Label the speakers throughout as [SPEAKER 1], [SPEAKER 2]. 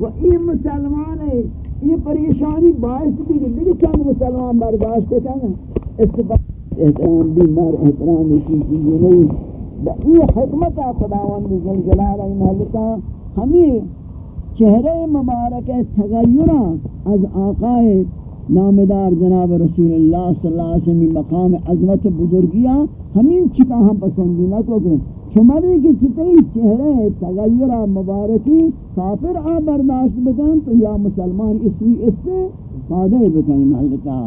[SPEAKER 1] و این مسلمان ہے۔ یہ پریشانی باعث بھی دیکھ چند مسلمان برداشت کرنا استفادہ احترام بھی مر احترام کی چیزیں نہیں۔ با این حکمت خداوند ذوالجلال محلتا ہمیں چہرے مبارک تغیرہ از آقائے نامدار جناب رسول اللہ صلی اللہ علیہ وسلم، مقام عظمت بزرگیاں۔ ہمیں چکا ہم پسندی نہ کو کہ شماری کی چتئی چہرے تغیرہ مبارکی کافر آ برداشت بکن تو یا مسلمان اسی اس سے فادر بکن محلتا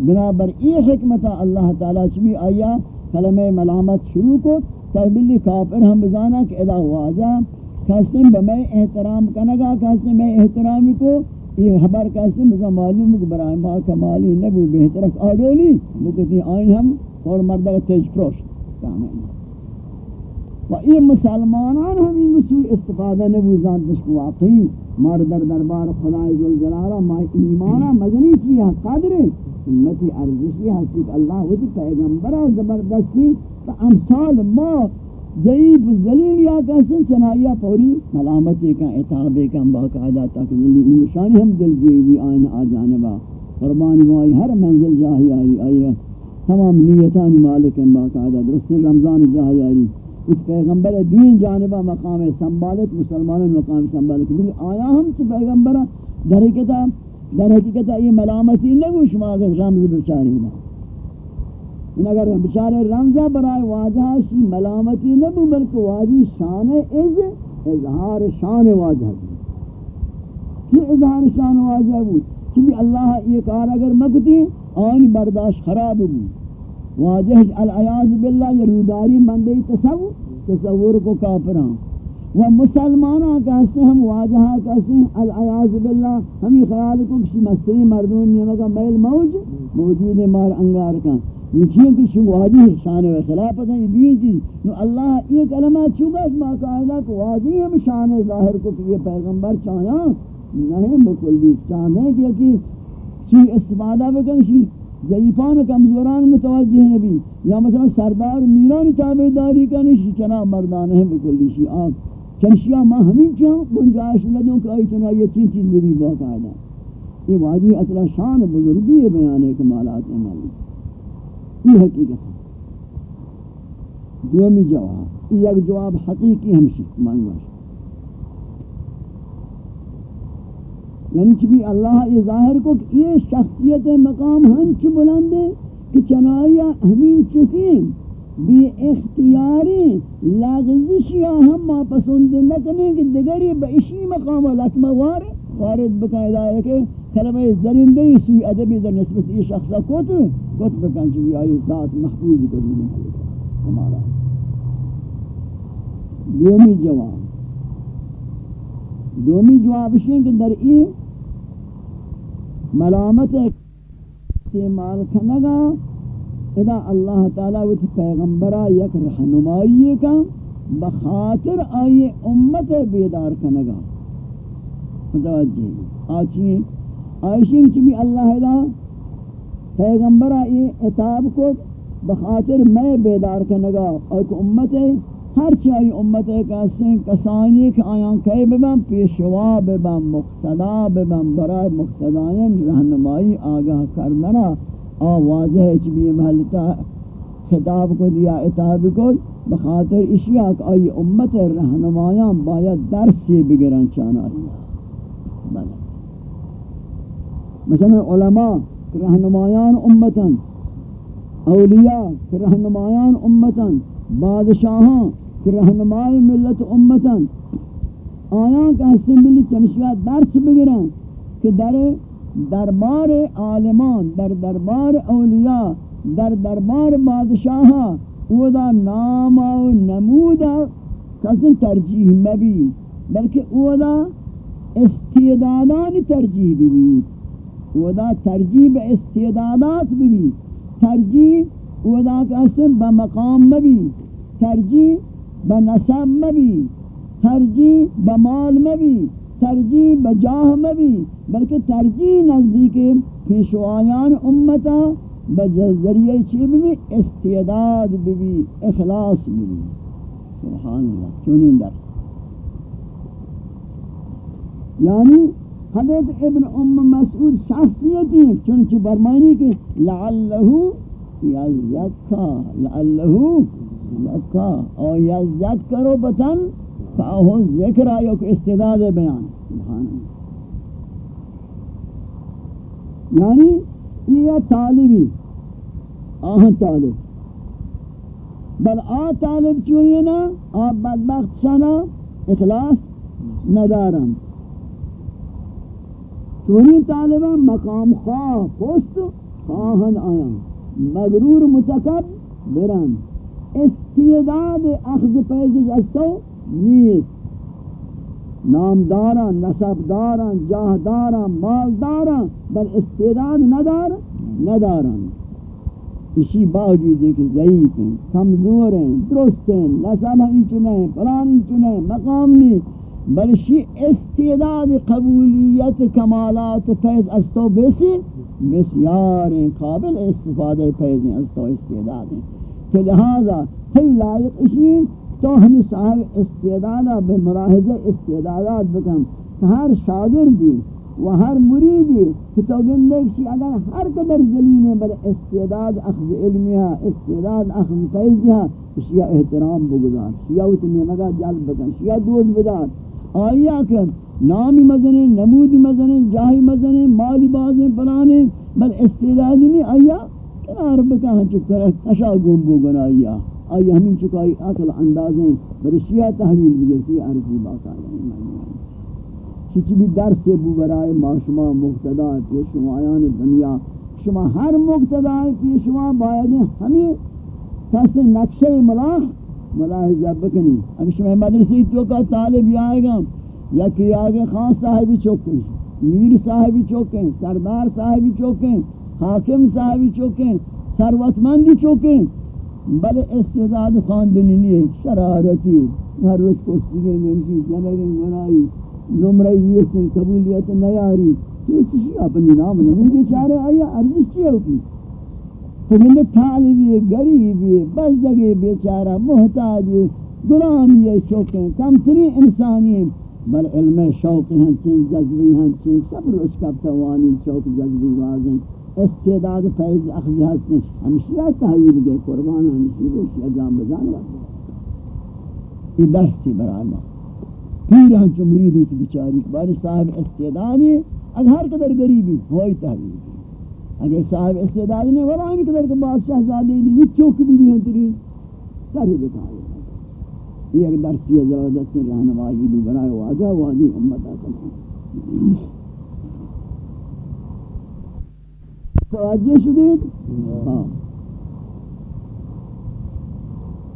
[SPEAKER 1] بنابر ای حکمت اللہ تعالیٰ چمی آیا، کلمہ ملامت شروع کو تحبیلی کافر ہم بزانا کہ ادا واجہ۔ کہستیں بمیں احترام کنگا کہستیں میں احترامی کو یہ خبر کیسے مجھے معلوم ہے کہ برای ما کمالی نبو بہتر اس آڈولی بکتی آئین ہم اور مردہ تیج پروش کامل۔ و یہ مسلمانان ہم یہ مسوی استفادہ نبو زانتش کو واقعی مار در دربار خدای ذوالجلالہ ما ایمانہ مدنی چیئے قدر امتی ارزشی ہستی کہ اللہ ہوتی پیغمبرہ زبردستی تا امثال ما ضعیف ذلیل یا کیسے چنائیہ پوری ملامتی کا اعتاب کا باقاعدہ تک ملی نشانی ہم دل جوئی بھی آئین آ جانبا قربانی وائی ہر منزل جاہی آئی آئی تمام نیتان مالک باقاعدہ درست رمضان جاہی آئی اس پیغمبر دوین جانبہ مقام سنبالت مسلمان مقام سنبالت۔ لیکن آیا ہم سے پیغمبر، در حقیقت در حقیقت یہ ملامتی نگو شما اگر رمز بچاری نا۔ ان اگر بچارے رمزہ برائے واجہ شی ملامتی نبو بلکہ واجی شان از اظہار شان واجہ بود کی اظہار شان واجہ بود۔ چلی اللہ یہ کار اگر مکتی، آنی برداشت خراب بود۔ واجہ العیاض باللہ یہ روداری مندی تصور تصور کو کافران و مسلمانہ کہتے ہیں ہم واجہہ کہتے ہیں العیاض باللہ ہمیں خیال کو کسی مستری مردون نیمہ میل موج، موجود مار انگار کا۔ یہ کہ شو واجی شان و خلافت ہے یہ چیز۔ نو اللہ یہ کلمات چوبا ما قاعدہ کو واجی ہم شان ظاہر کو کہ یہ پیغمبر چاہیا نہیں بکلی چاہنے کہ کہ چی استفادہ بکن ضعیفان و کمزوران متوجہ نبی. یا مثلا سردار میران تابعداری کا نہیں چنا مردان ہے بکلی شی آپ چنشیا ما ہمیں چاہوں گنجائش لدوں کہ آئی چنا یہ چین چیز بھی باقاعدہ یہ واجی اصلا شان بزرگی ہے بیانے کمالات عملی یہ حقیقت. ہے دومی جواب. یہ ایک جواب حقیقی ہمشی مانگوش یعنی چبی اللہ یہ ظاہر کو کہ یہ شخصیت مقام ہم چھ بلندے کہ چنائیہ ہمین چکین بی اختیاری لغزشیہ ہم ما پسند نکنے کہ دگری با اسی مقام لطمہ وار وارد بقاعدہ ہے کہ کلمہ زرندے سوی ادبی در نسبت یہ شخصہ کوت کوت بکن چوی آئی ذات محفوظ کو دینے ہمارا دومی جواب دومی جواب ہے کہ در این ملامت استعمال کنگا ادا اللہ تعالی وچ پیغمبرہ یک رہنمائی کا بخاطر آئی امت بیدار کنگا۔ متوجہ آچین آئیشی وچ بھی اللہ دا پیغمبرہ یہ اتاب کو بخاطر میں بیدار کنگا اور امت ہر چاہی امت کسیں کسانی کہ آیاں کئی ببن پیشوا، ببن مقتدا، ببن برای مقتدائن رہنمائی آگاہ کردنا آ واضح چبی محلتا خطاب کو دیا اتحاب کو بخاطر اشیاء کہ آئی امت رہنمایاں باید درس سے بگرن چانا بلے۔ مثلا علماء رہنمایان امتن اولیاء رہنمایان امتن بادشاہاں رہنمائی ملت امتن آیاں کا حصے ملی چنشیہ درس بگرن کہ در دربار عالمان، در دربار اولیاء، در دربار بادشاہاں او دا نام و نمودا کسی ترجیح مبی، بلکہ او دا استعدادان ترجیح بھی او دا ترجیح استعدادات بھی ترجیح او دا کسی بمقام مبی، ترجیح بنسب مبی، ترجیح بمال مبی، ترجیح بجاہ مبی بلکہ ترجیح نزدیک پیشوایان امتا بذریعہ چی بھی استعداد بھی اخلاص بھی سبحان اللہ چونین درس. یعنی حضرت ابن ام مسعود شخصیتی چونچہ برمانی کے لعلہو یزکا لعلہو یزکا او یزک کرو بطن فاہو ذکر آئیو کہ استعداد بیان۔ سبحان یعنی یہ طالبی آہاں طالب۔ بل آ طالب چوئیے نا آپ بدبخت شنا، اخلاص ندارم چونی طالبہ مقام خواہ پوست خواہن آیا مغرور متکب برن۔ استعداد اخذ پیز جستو نیست. نام داران نصب داران بل استعداد ندار نداران اسی باوجود کہ ضعیف ہیں کمزور ہیں درست ہیں نصب ہیں چنے پرانی چنے مقام نہیں بلشی استعداد قبولیت کمالات فیض استو بیسی بسیار ہیں قابل استفادہ فیض ہیں استو استعداد ہیں کہ لہذا ہی لائق اشین تو ہمیں صاحب استعدادا بمراحض استعدادات بکن ہر شاگردی و ہر مریدی کہ تو گندے کسی اگر ہر قدر زلین ہے بل استعداد اخذ علمیہ استعداد اخذ فیضیہ شیعہ احترام بگزار، شیعہ اتنی مگا جلب بکن، شیعہ دوز بدار۔ آیا کہ نامی مزنے نمودی مزنے جاہی مزنے مالی بازیں پلانے بل استعداد نہیں آیا کنار بکا چکر اشا گنبو گنا آیا آیا ہمیں چکائی اکل اندازیں بل شیعہ تحویل بگرتی عرضی باقا چیچی بھی درس سے بو برائے ما شما مقتدہ پیشوایان دنیا۔ شما ہر مقتدہ پیشوا باید ہمیں کس نقشہ ملاح ملاحظہ بکنی۔ اگر شما مدرسی تو کا طالب آئے گا یا کہ آگے خان صاحبی چوکیں، میر صاحبی چوکیں، سردار صاحبی چوکیں حاکم صاحبی چوکیں سروتمندی چوکیں بل استعداد خاندنی نہیں شرارتی، ہر روز کستگیں گنشی جنگیں گنائی نمرائی نیستن قبولیت نیاری، تو چیزی اپنی نام نمودی چارے آیا، ارزش چیئے ہوتی فکر طالبی غریبی بزدگی بیچارہ محتاج یہ غلام محتاجی غلامی شوقیں کمتری انسانی بل علم شوق ہیں، چین جذبی ہیں، چین سب روش کب توانی شوق جذبی واضح استعداد فیض اخذی ہستیں ہمشیہ تحویل گئے قربان ہمشی روشی اجام بجان واضح یہ درسی برای ما۔ پیر ہم چو مرید ہوتی بچاری باری صاحب استعدادی اگر ہر قدر غریبی ہوئی تحویل۔ اگر صاحب استعداد نے ولا ان قدر کے بادشاہ زادے بھی وچ چوک بھی نہیں ہوتی سارے بتا یہ ایک درسی ہے زبردست رہنمائی بھی بنائے واجہ، واجی، امت آتا توجہ شدید؟ ہاں۔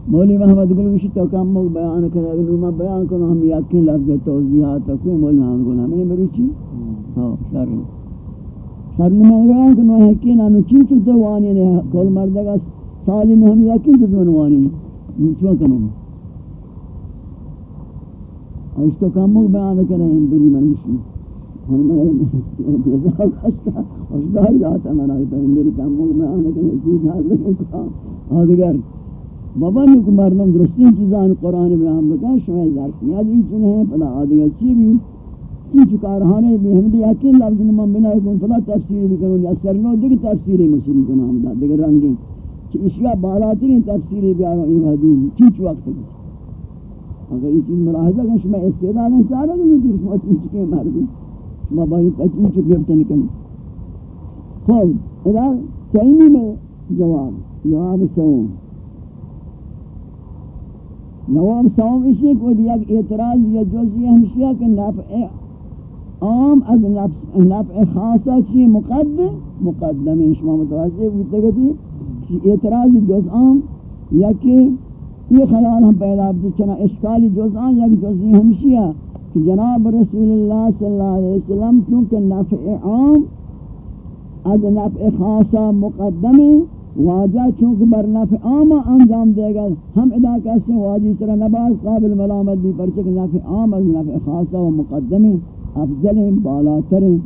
[SPEAKER 1] مولی محمد گل وشی تو کام مو بیان کرے اگر میں بیان کروں ہم یقین لفظ توضیحات کوئی مولی محمد گل ہمیں بروچی ہاں۔ شرح ہر نمانگان کو نوہ کی نانو چین چکتا وانی نے کول مردگا سالی میں ہم یقین چکتا وانی نے۔ چوہ کنوں اور اس تو کام مک بیان کریں ہیں بری من مشی ہم میں بیزا کشتا اور داری داتا میں رہتا ہے میری کام مک بیان کریں چیز حاضر ہے کہا آدھگر بابا نکو مردم درستین چیزان قرآن بیان بکن شوئے ظرفیات این چنہ ہیں پدا آدھگر چی بھی کی چکارہانے بھی ہم دی یقین لفظ نمان بنائی کن فلا تفسیر بھی کنون یا سرنو دیکھ تفسیری مسلم کن ہم دا دیکھ رنگیں چی اشیاء بالاترین تفسیری بیارو این حدیم چیچ وقت بھی اگر یہ چیز ملاحظہ کن شما استعدادا چاہتا کہ میں تیر شما تین چکے مردی شما باید تکین چکے بتن کنی خوب ادا سیمی میں جواب جواب سوم جواب سوم اسی کو دیا کہ اعتراض یا جزئی ہمشیہ کہ نفع عام از نفس نفع خاصہ چی مقدم مقدم شما متوجہ بودتے گا کہ اعتراض جز عام یا کہ یہ خیال ہم پیدا ہوتے چنا اشکالی جز عام یا کہ جزی ہمشیہ کہ جناب رسول اللہ صلی اللہ علیہ وسلم، چونکہ نفع عام، از نفع خاصہ مقدم واجہ، چونکہ بر نفع عام انجام دے گا، ہم ادا کہتے ہیں، واجی سرہ نباز قابل ملامت بھی پرچک نفع عام از نفع خاصہ و مقدم، افضل ہیں، بالاتر ہیں۔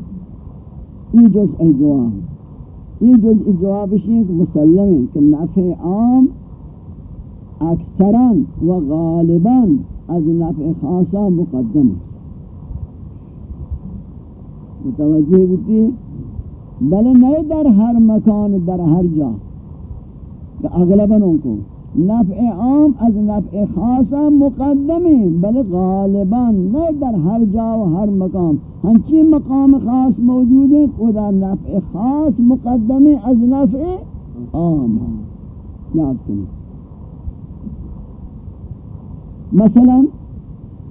[SPEAKER 1] یہ جز ای جواب یہ جز ای جواب کہ مسلم ہے کہ نفع عام اکثرا و غالبا از نفع خاصا مقدم. ہے متوجہ ہوتی بلے نہیں در ہر مکان، در ہر جا. اغلبنوں کو. نفع عام از نفع خاصا مقدم. ہے بل غالباً نہیں در ہر جا و ہر مقام ہنچی مقام خاص موجود ہے خدا نفع خاص مقدم از نفع عام. یاد کنی. مثلا،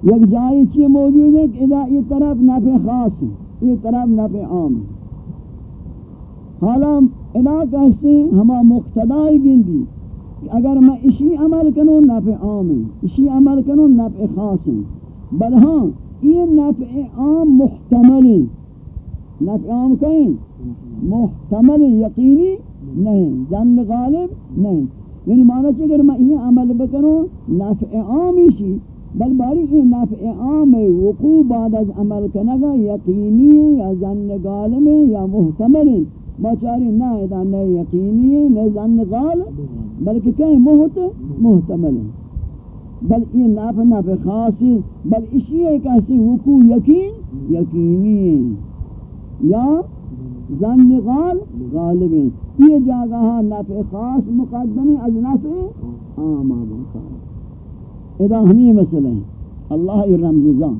[SPEAKER 1] یک جائے چی موجود ہے کہ اذا یہ طرف نفع خاص ہے، یہ طرف نفع عام ہے۔ حالا ادا کہتے ہیں، ہما مقتدائی گندی، کہ اگر میں اسی عمل کنوں نفع عام ہے، اسی عمل کنوں نفع خاص ہے، بل ہاں یہ نفع عام محتمل ہے۔ نفع عام کہیں؟ محتمل، یقینی نہیں جن غالب نہیں۔ یعنی مانا چاہے اگر میں یہ عمل بکنوں نفع عام اسی بل باری یہ نفع عام ہے وقوع بعد از عمل کنگا یقینی ہے یا جن غالب ہے یا محتمل. ہے نہ ادا نہ یقینی ہے نہ زن غال بلکہ کہیں محت، محتمل. ہے بل یہ ناف ناف خاصی، بل اسی ہے کہ وقوع یقین، یقینی. ہے یا زن غال غالب ہے یہ جاگہ ناف خاص مقدمی از ناف عام آبان ادا ہمیں مسئلہ ہیں اللہ رمز زان۔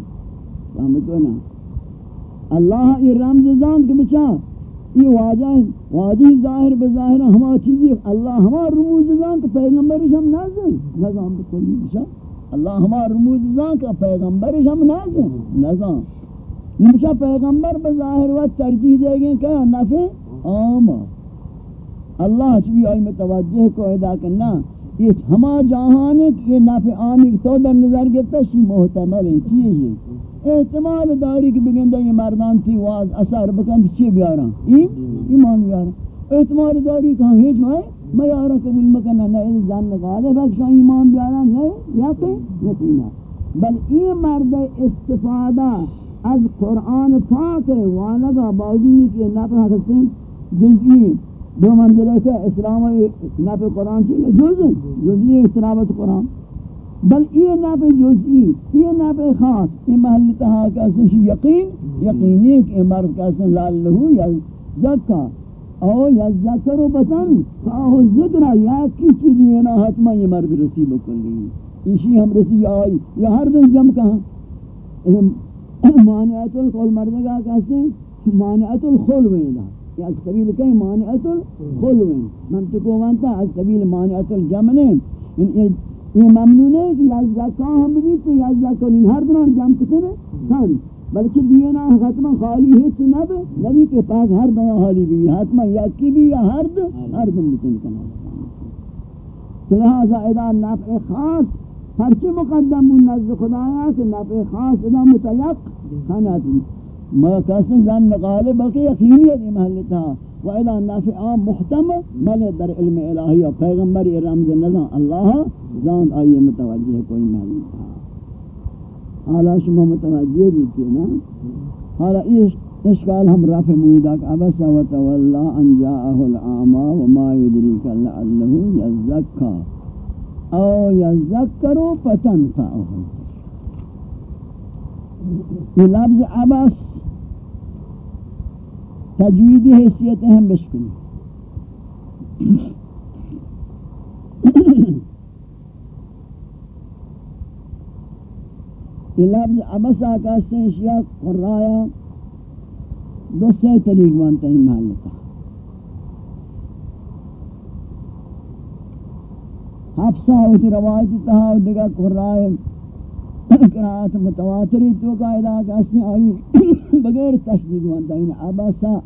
[SPEAKER 1] فهمتو نا۔ اللہ رمز زان کہ بچا۔ یہ واجہ واجہ ظاہر بظاہر ہما چیزی۔ اللہ ہما رموز زان کہ پیغمبرش ہم نازل۔ نظام بکلی بشا اللہ ہما رموز زان کہ پیغمبرش ہم نازل۔ نظام نمشا پیغمبر بظاہر وقت ترجیح دے گئے کہ نفع عام اللہ چوی آئی متوجہ کو ادا کرنا یہ ہما جہان ہے کہ یہ نفع عامی تو در نظر گفتا شی محتمل ہے چیز ہے احتمال داری کہ بگندہ یہ مردان تھی واز اثر بکند چی بیارا ایمان بیارا احتمال داری کہ ہم ہیچ مائے میں یارا قبول مکنہ نہیں زن غالب ہے کہ ایمان بیارا نہیں یقین، یقینا. بل این مرد استفادہ از قرآن پاک وانگا باوجودی کہ نفع حسن جزئی دو منزلہ کہ اسلام نفع قرآن چیئے جزئی. جزئی استرابت قرآن. بل یہ نفع جزئی یہ نفع خاص. یہ محل تہا کسی شی یقین. یقینی کہ مرد کسی لالہو یا زکا. او یا ذکر و بطن فاہو ذکر، یا کی چیز دینا حتما یہ مرد رسی بکلی اسی ہم رسی آئی یا ہر دن جم کہاں مانعت الخول مردگا کہتے ہیں، مانعت الخول وینا یا از قبیل کہیں مانعت الخول وینا منطقو مانتا از قبیل مانعت الجمنے یہ ممنون ہے کہ یازدہ کہاں ہم بھی تو یازدہ کنین ہر دنان جام کسے سن بلکہ دینا حتما خالی ہے تو نب نبی کے پاس ہر دنیا خالی بھی، حتما یکی بھی یا ہر دن ہر دن بکن کنا لہذا ادا نفع خاص ہرچی مقدم بون نزد خدایا کہ نفع خاص ادا متیق خانات ما کسن زن غالب بلکہ یقینیت محلتا و اذا نافع محتمل مل در علم الہی و پیغمبر رمز نظام اللہ زان آئیے متوجہ کوئی معلوم تھا حالا شما متوجہ بھی تھے نا حالا اشکال ہم رفع مویدہ کہ عبس و تولا ان جاءه العاما وما يدريك لعله يزكى او يذكر فتنفعه یہ لفظ عبس تجویدی حیثیت ہم بشکنی. یہ لفظ عبسا کہتے ہیں شیعہ قرآیا دو سے طریق مانتا ہی محلتا حفصہ ہوتی روایتی تہا دیگا قرآیا قرآت متواتری تو قائدہ کہتے ہیں آئی بغیر تشدید مانتا ہی یعنی عبسا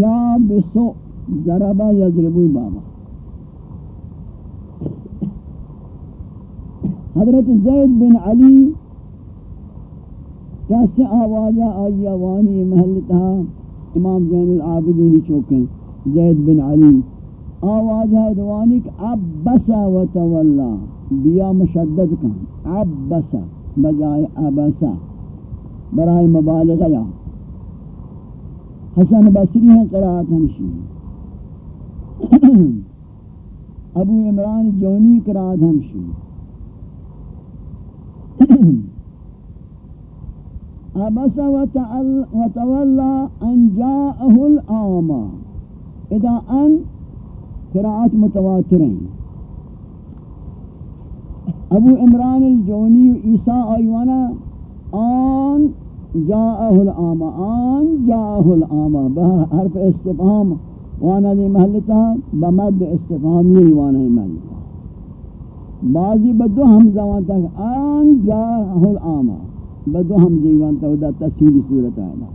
[SPEAKER 1] یا بسو ضربا یضربو بابا حضرت زید بن علی کیسے آوازہ آئی آوانی محل تھا امام زین العابدین چوکیں زید بن علی آوازہ دوانی کہ عبسا و تولا. بیا مشدد کن. عبسا. بجائے عبسا. برائے مبالغہ یا. حسن بصری ہیں قرآت ہمشی ابو عمران جونی قرآت ہمشی عبس وتولى ان جاءه الاعمى اذا ان قراءات متواترين ابو عمران الجونی و عیسیٰ ایوانا آن جاءه الاعمى آن جاءه الاعمى بحرف استفهام وانا دی محلتا بمد استفهامی وانا دی محلتا بعضی بدو حمزہ وانتا آن جاءه الاعمى بدو ہم دیوان تا دا تصویری صورت آئینا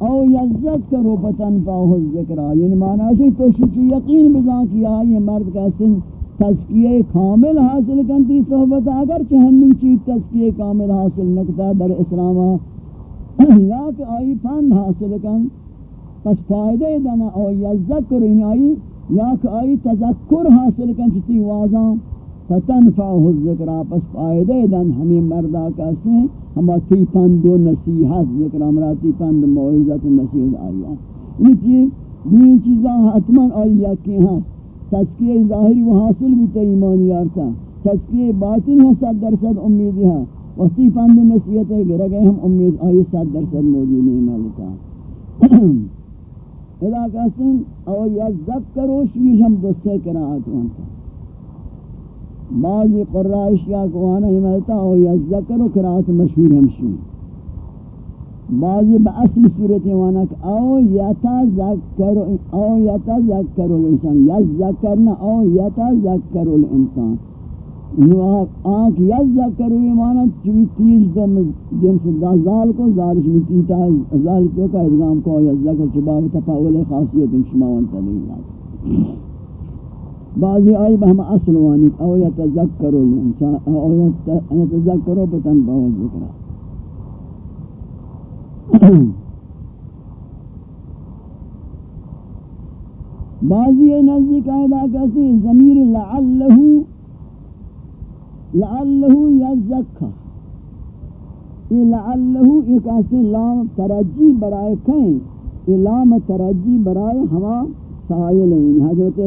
[SPEAKER 1] او یذکرو پتن پاہو ذکرہ یعنی معنی ہے تو شچو یقین بزان کیا یہ مرد کا سن تذکیہ کامل حاصل کنتی صحبت، اگر چہنم چیز تذکیہ کامل حاصل نکتا در اسلامہ یا کہ آئی پند حاصل کن، پس فائدہ دنا او یذکر یعنی آئی، یا کہ آئی تذکر حاصل کن چتی واضح فتنفعه الذکرہ پس فائدہ دن، ہمیں مردہ کہتے ہیں ہما تی پند و نصیحت ذکر ہمرا تی پند موعظت و نصیحت آیا۔ یعنی یہ چیز دوئی چیزاں حتما آئی کی ہاں تذکیہ ظاہری و حاصل بھی تا ایمانی یارتا تذکیہ باطن ہے، صد درصد امیدی ہے۔ وقتی پند و نصیحت ہے گرہ گئے ہم امید آئی صد درصد موجود نہیں ملتا ادا کہتے ہیں اور او یذکرو شویش ہم دوستے قرآت وانتا بعضی قرائش یا قوانا ہی ملتا او یذکرو قرآت مشہور ہمشون بعضی با اصل صورت وانا کہ او یتذکرو او یتذکرو الانسان. یذکرنا او یتذکرو الانسان. آنکھ یذکرو ایمانا چوی تیج دو جنس دا زال کو زالش میں تیتا زال تو کا ادغام کو یذکر چباب تفاول خاصیت شماوان تلیل بعضی آئی بہم اصل وانی، او یتذکرو الانسان، او یتذکرو پتن باو ذکرہ بعضی نزدیک آئیدہ کسی ضمیر لعلہو لعلہ یزکا یہ لعلہ ایک ایسے لام ترجی برائے کہیں یہ لام ترجی برائے ہوا سائل ہیں حضرت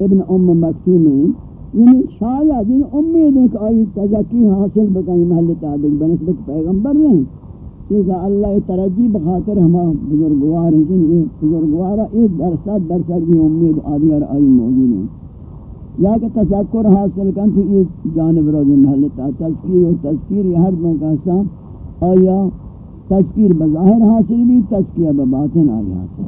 [SPEAKER 1] ابن ام مکتوم ہیں یعنی شاید یعنی امید ہے کہ آئی تذکی حاصل بکیں محل تعدق بنسبت پیغمبر نہیں۔ یہ اللہ ترجی بخاطر ہما بزرگوار ہیں کہ یہ بزرگوارہ یہ درصد درصد کی امید آدھگر آئی موجود ہیں۔ یا کہ تذکر حاصل کن تو یہ جانب روزی محلتا تذکیر و تذکیر یہ ہر دوں کا حصہ، آیا تذکیر بظاہر حاصل بھی، تذکیہ بباطن آئی حاصل۔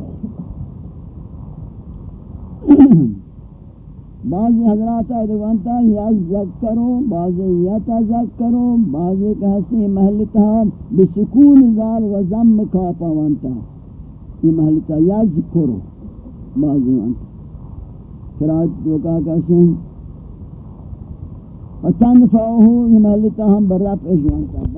[SPEAKER 1] بعضی حضرات ادوانتا یذکرو بعضی یتذکرو بعضی کہ حسی محلتا بسکون زال و زم کافا وانتا۔ یہ محلتا یذکرو بعضی وانتا۔ قرآت جو کہا کہتے ہیں وتنفعه يملتا هم بالرفع جوان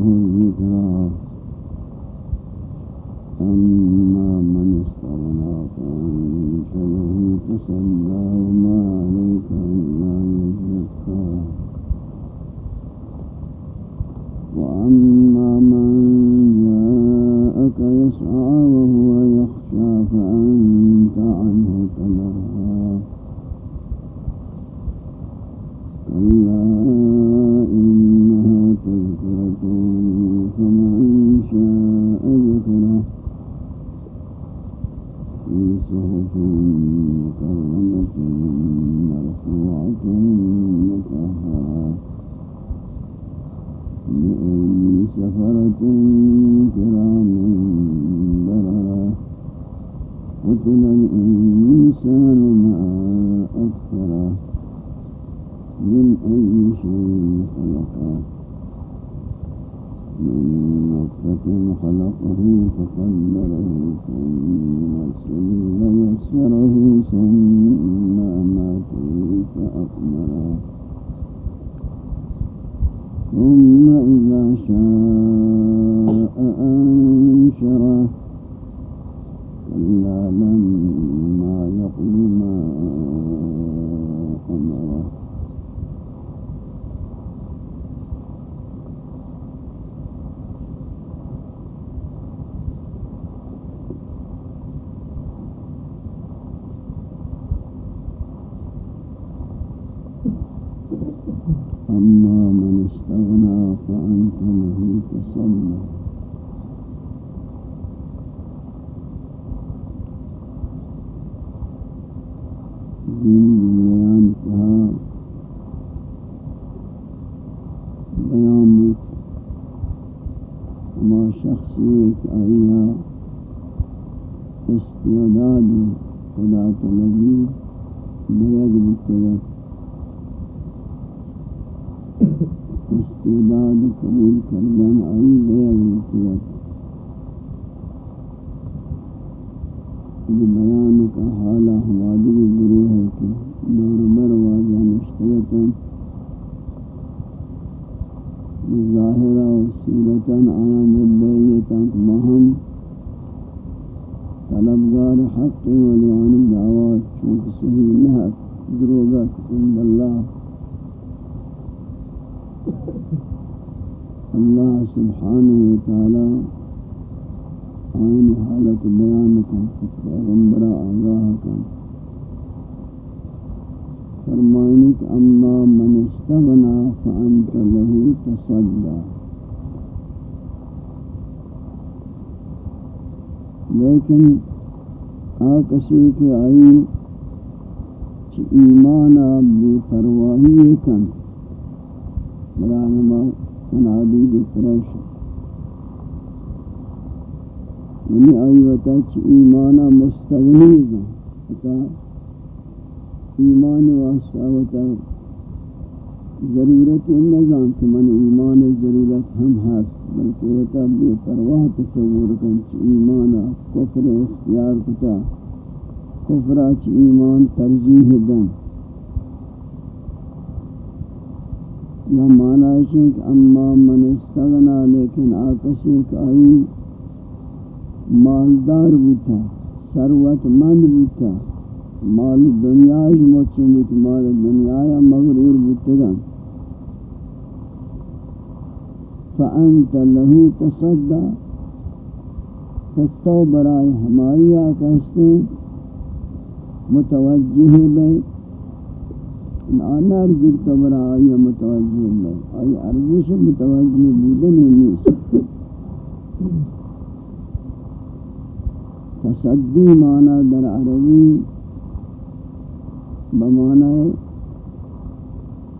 [SPEAKER 2] Allah. بیان کا حال ہماری گروہ ہے کہ دور بر واضح مشتگتا ظاہرہ و صورتا آیا مدعیتا مہم طلبگار حق ولیان دعوات چونکہ صحیح نحق دروگت عند اللہ اللہ سبحانہ وتعالی آئین حالت بیان کن پیغمبر آگاہ کن فرمائنی کہ اما من استغنا فانت له تصدى لیکن آکسی کے آئی چی ایمانا بے پرواہی کن برانما سنادی بے پرشت یعنی آئی وتا چ ایمانا مستغنی وتا ایمان واسطہ وتا ضرورت نظام کہ من ایمان ضرورت ہم ہس بلکہ وتا بے پرواہ تصور کن چ ایمانا کفر اختیار کتا کفر چ ایمان ترجیح دن یا معنی ہے کہ اما من استغنا لیکن آکسی کائی مالدار بوتا ثروت مند بوتا مال دنیاش موچن بوت مال دنیا مغرور بوتگا فأنت له تصدى فستو برای ہماری آکاستے متوجہ بے آنا ارزق تو برای متوجہ بے آئی ارزش متوجہ بودن نیست تصدی معنی در عربی بمعنی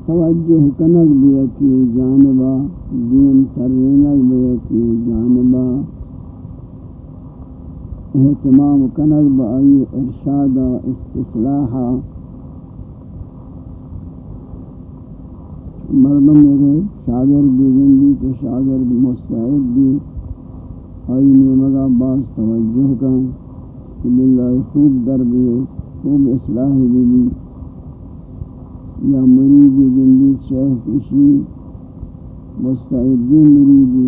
[SPEAKER 2] توجہ کنک بھی کی جانبا، دین ترینک بھی کی جانبا. اہتمام کنک بآئی ارشاد استصلاح. مردم میرے شاگرد دیگن دی کہ شاگرد مستعد دی. آئینی مگا باز توجہ کا کہ باللہ خوب در بھی خوب اصلاح بھی یا مریدی گندی شیخ کشی، مستعدی مریدی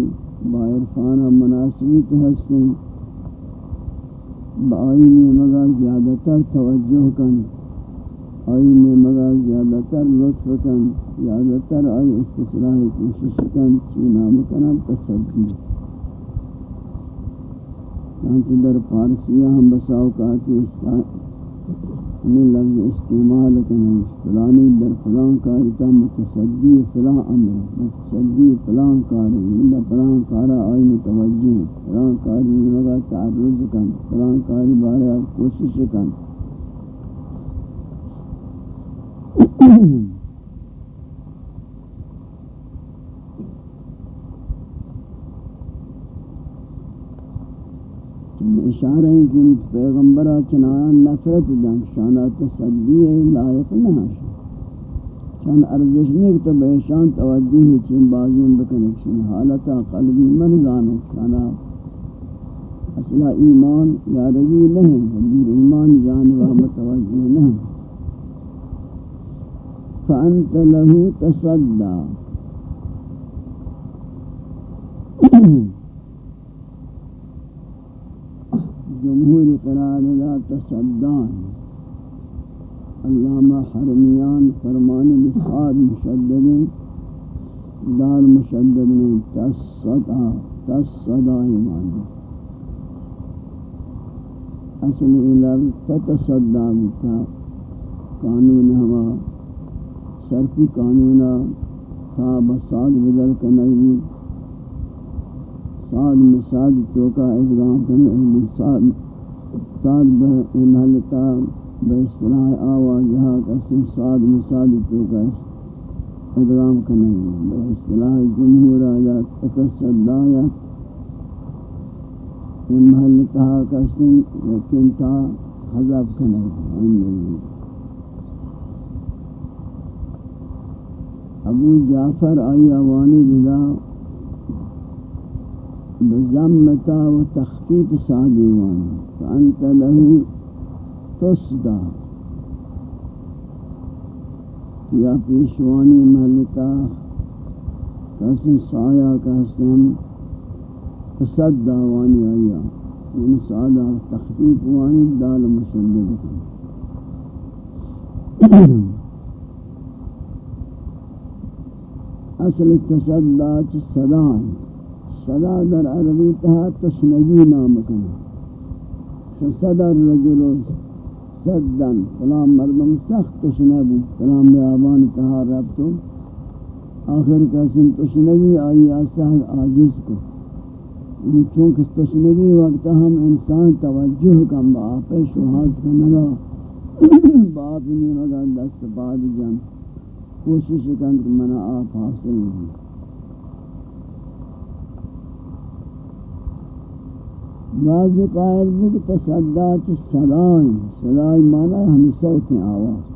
[SPEAKER 2] با عرفانہ مناسبت ہستیں۔ با آئینی مگا زیادہ تر توجہ کن۔ آئینی مگا زیادہ تر لطف کن۔ زیادہ تر آئی استصلاح کوشش کن۔ چینا مکنن تصدی چانچہ در پارسیہ ہم بساو کہتے ہمیں لفظ استعمال کرنا فلانی در فلان کارتا متصدی فلان امر متصدی فلان کاری یعنی فلان کارا آئی متوجہ فلان کاری مگا تعرض کن۔ فلان کاری بارے کوشش کن۔ اشارہ ہیں کہ پیغمبرہ چنایان نفرت دن شانہ تصدی لائق نہ ہے شان ارزش نہیں تو بے شان توجہ ہی چین بازیں بکنکشن حالتا قلبی من زانک شانہ اصلا ایمان یارگی نہیں حضور ایمان جانبہ متوجہ نہیں فانت له تصدى جمہور قرار لا تصدان. علامہ حرمیان فرمان بصاد مشدد دال مشدد نے تصدا تصدا ایمان اصل لفظ تتصدا بتا قانون ہوا، صرفی قانون تا بصاد بدل کنگی ساد مساد توکا ادغام کنگی ساد ساد بمحلتا بإصطلاح آواز جہاں کسی صاد مساد تو کا ادغام کرنے بإصطلاح جمہور آجات تتصدہ یا محل کہا کسی لیکن تا حضاب کرنے ابو جعفر آئی آوانی ددا بزمتا و تخفیف سادیوانی فانت لہو تصدا یا پیشوانی محلتا کسی سایہ کسی ہم تصدا وانی آیا. یعنی سادہ تخفیف وانی دال مشدد اصل تصدا چی صدا صدا در عربی تہا تسنگی نام کنا صدا الرجل صدن فلان مردم سخت تشنه فلان بیابان تہا ربتو آخر کسن تشنگی آئی آسہ آجز کو چونکہ تشنگی وقت ہم انسان توجہ کم با آپے شوحاز کنگا باپ نہیں مگر دست بعد جان کوشش کن کہ منع آپ حاصل نہیں بعض قائل بک تصدا چ صدای صدای معنی ہم صوت آواز۔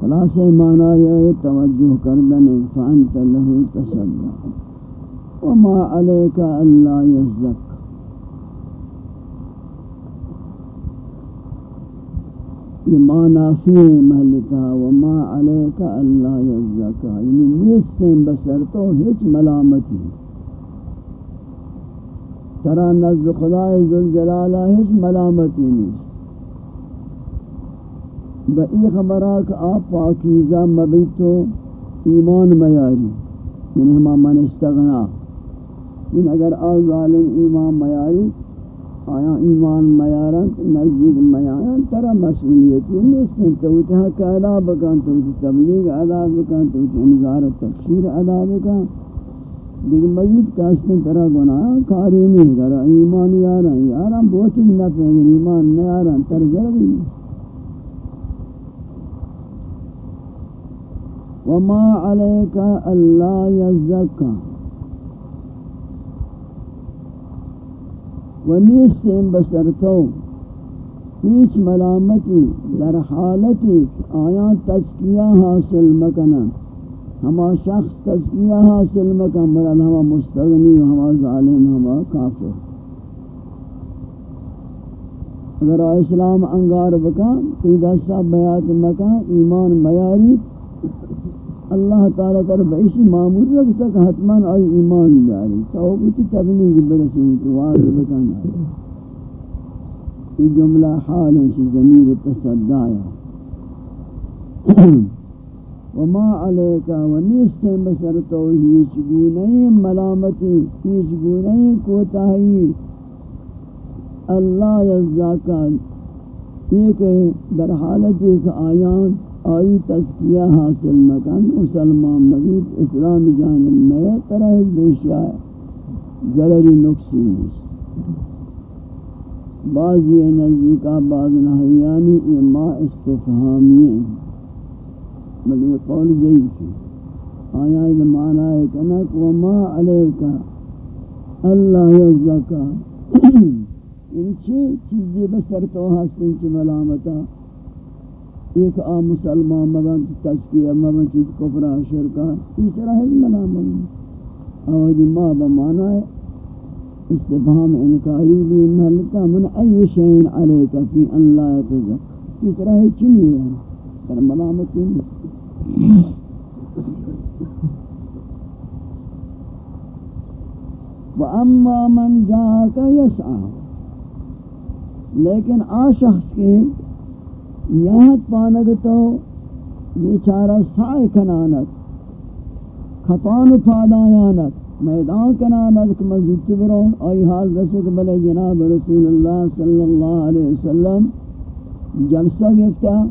[SPEAKER 2] خلاص معنی یہ توجہ کردن فانت له تصدا وما عليك الا يزك یہ معنی فی محلتا وما علیک اللہ یزکا. یعنی نیستیں بسر تو ہچ ملامتی. ترا نزد خدای ذوالجلالہ ہچ ملامتی نہیں بئی خبرہ کہ آپ پاکیزہ مبیتو ایمان میاری. یعنی ہما من استغنا. یعنی اگر آ ظالم ایمان میاری آیا ایمان میارن نزدیک میارن، ترا مسئولیتی نیستن تو تہا کا ادا بکن، تو تبلیغ ادا بکن، تو انذار تفسیر ادا بکن. دیکھ مزید کاستن ترا گناہ کاری نہیں کرا ایمان یارن یارن بہت ہی نفع ایمان نیارن، تر ضروری وما عليك ألا يزكى و نیستیم بسر تو هیچ ملامتی در حالتی آیا تذکیہ حاصل مکنا ہما شخص تذکیہ حاصل مکن برد ہما مستغنی و ہما ظالم ہما کافر. اگر اسلام انگار بکا تو دستا بیات مکا ایمان میاری اللہ تعالیٰ طرف ایسی معمول رکھتا کہ حتماً آئی ایمان جاری۔ توبتی تبلیغ برسی، تو واضح بکن۔ یہ جملہ حال ہے زمیر تصدایا وما علیکا ونیستیں بسر تو ہیچ گونئی ملامتی ہیچ گونئی کوتاہی اللہ یزاکا یہ کہ در حالت ایک آیان آئی تذکیہ حاصل مکن مسلمان مجید اسلام جانب میں طرح بیشیا ہے، ضرری نقصی بعض یہ نزدیکہ بعض نحویانی یہ ما استفہامی ہیں۔ بل یہ قول ضعیف ہے۔ آیا یہ معنی ہے کنک وما علیکہ اللہ یزکا ان چی چیزی بسر تو حاصل چی ملامتا۔ ایک آ مسلمان مبن تذکیہ مبن چیز کفرہ شرکہ تیسرا ہے ملامت آوازی ما بمانا ہے، استفہام انکاری بھی محلتا من ای شین علیکہ فی ان لا یتزک۔ تیسرا ہے چنی ہے، پر ملامت نہیں۔ وَأَمَّا مَنْ جَاءَكَ يَسْعَى۔ لیکن آ شخص کے یاد پانگ تو بیچارہ سائے کنانت، کھپان پادایانت، میدان کنانت کہ مزید برو آئی حال رسک بلے جناب رسول اللہ صلی اللہ علیہ وسلم جلسہ گفتا،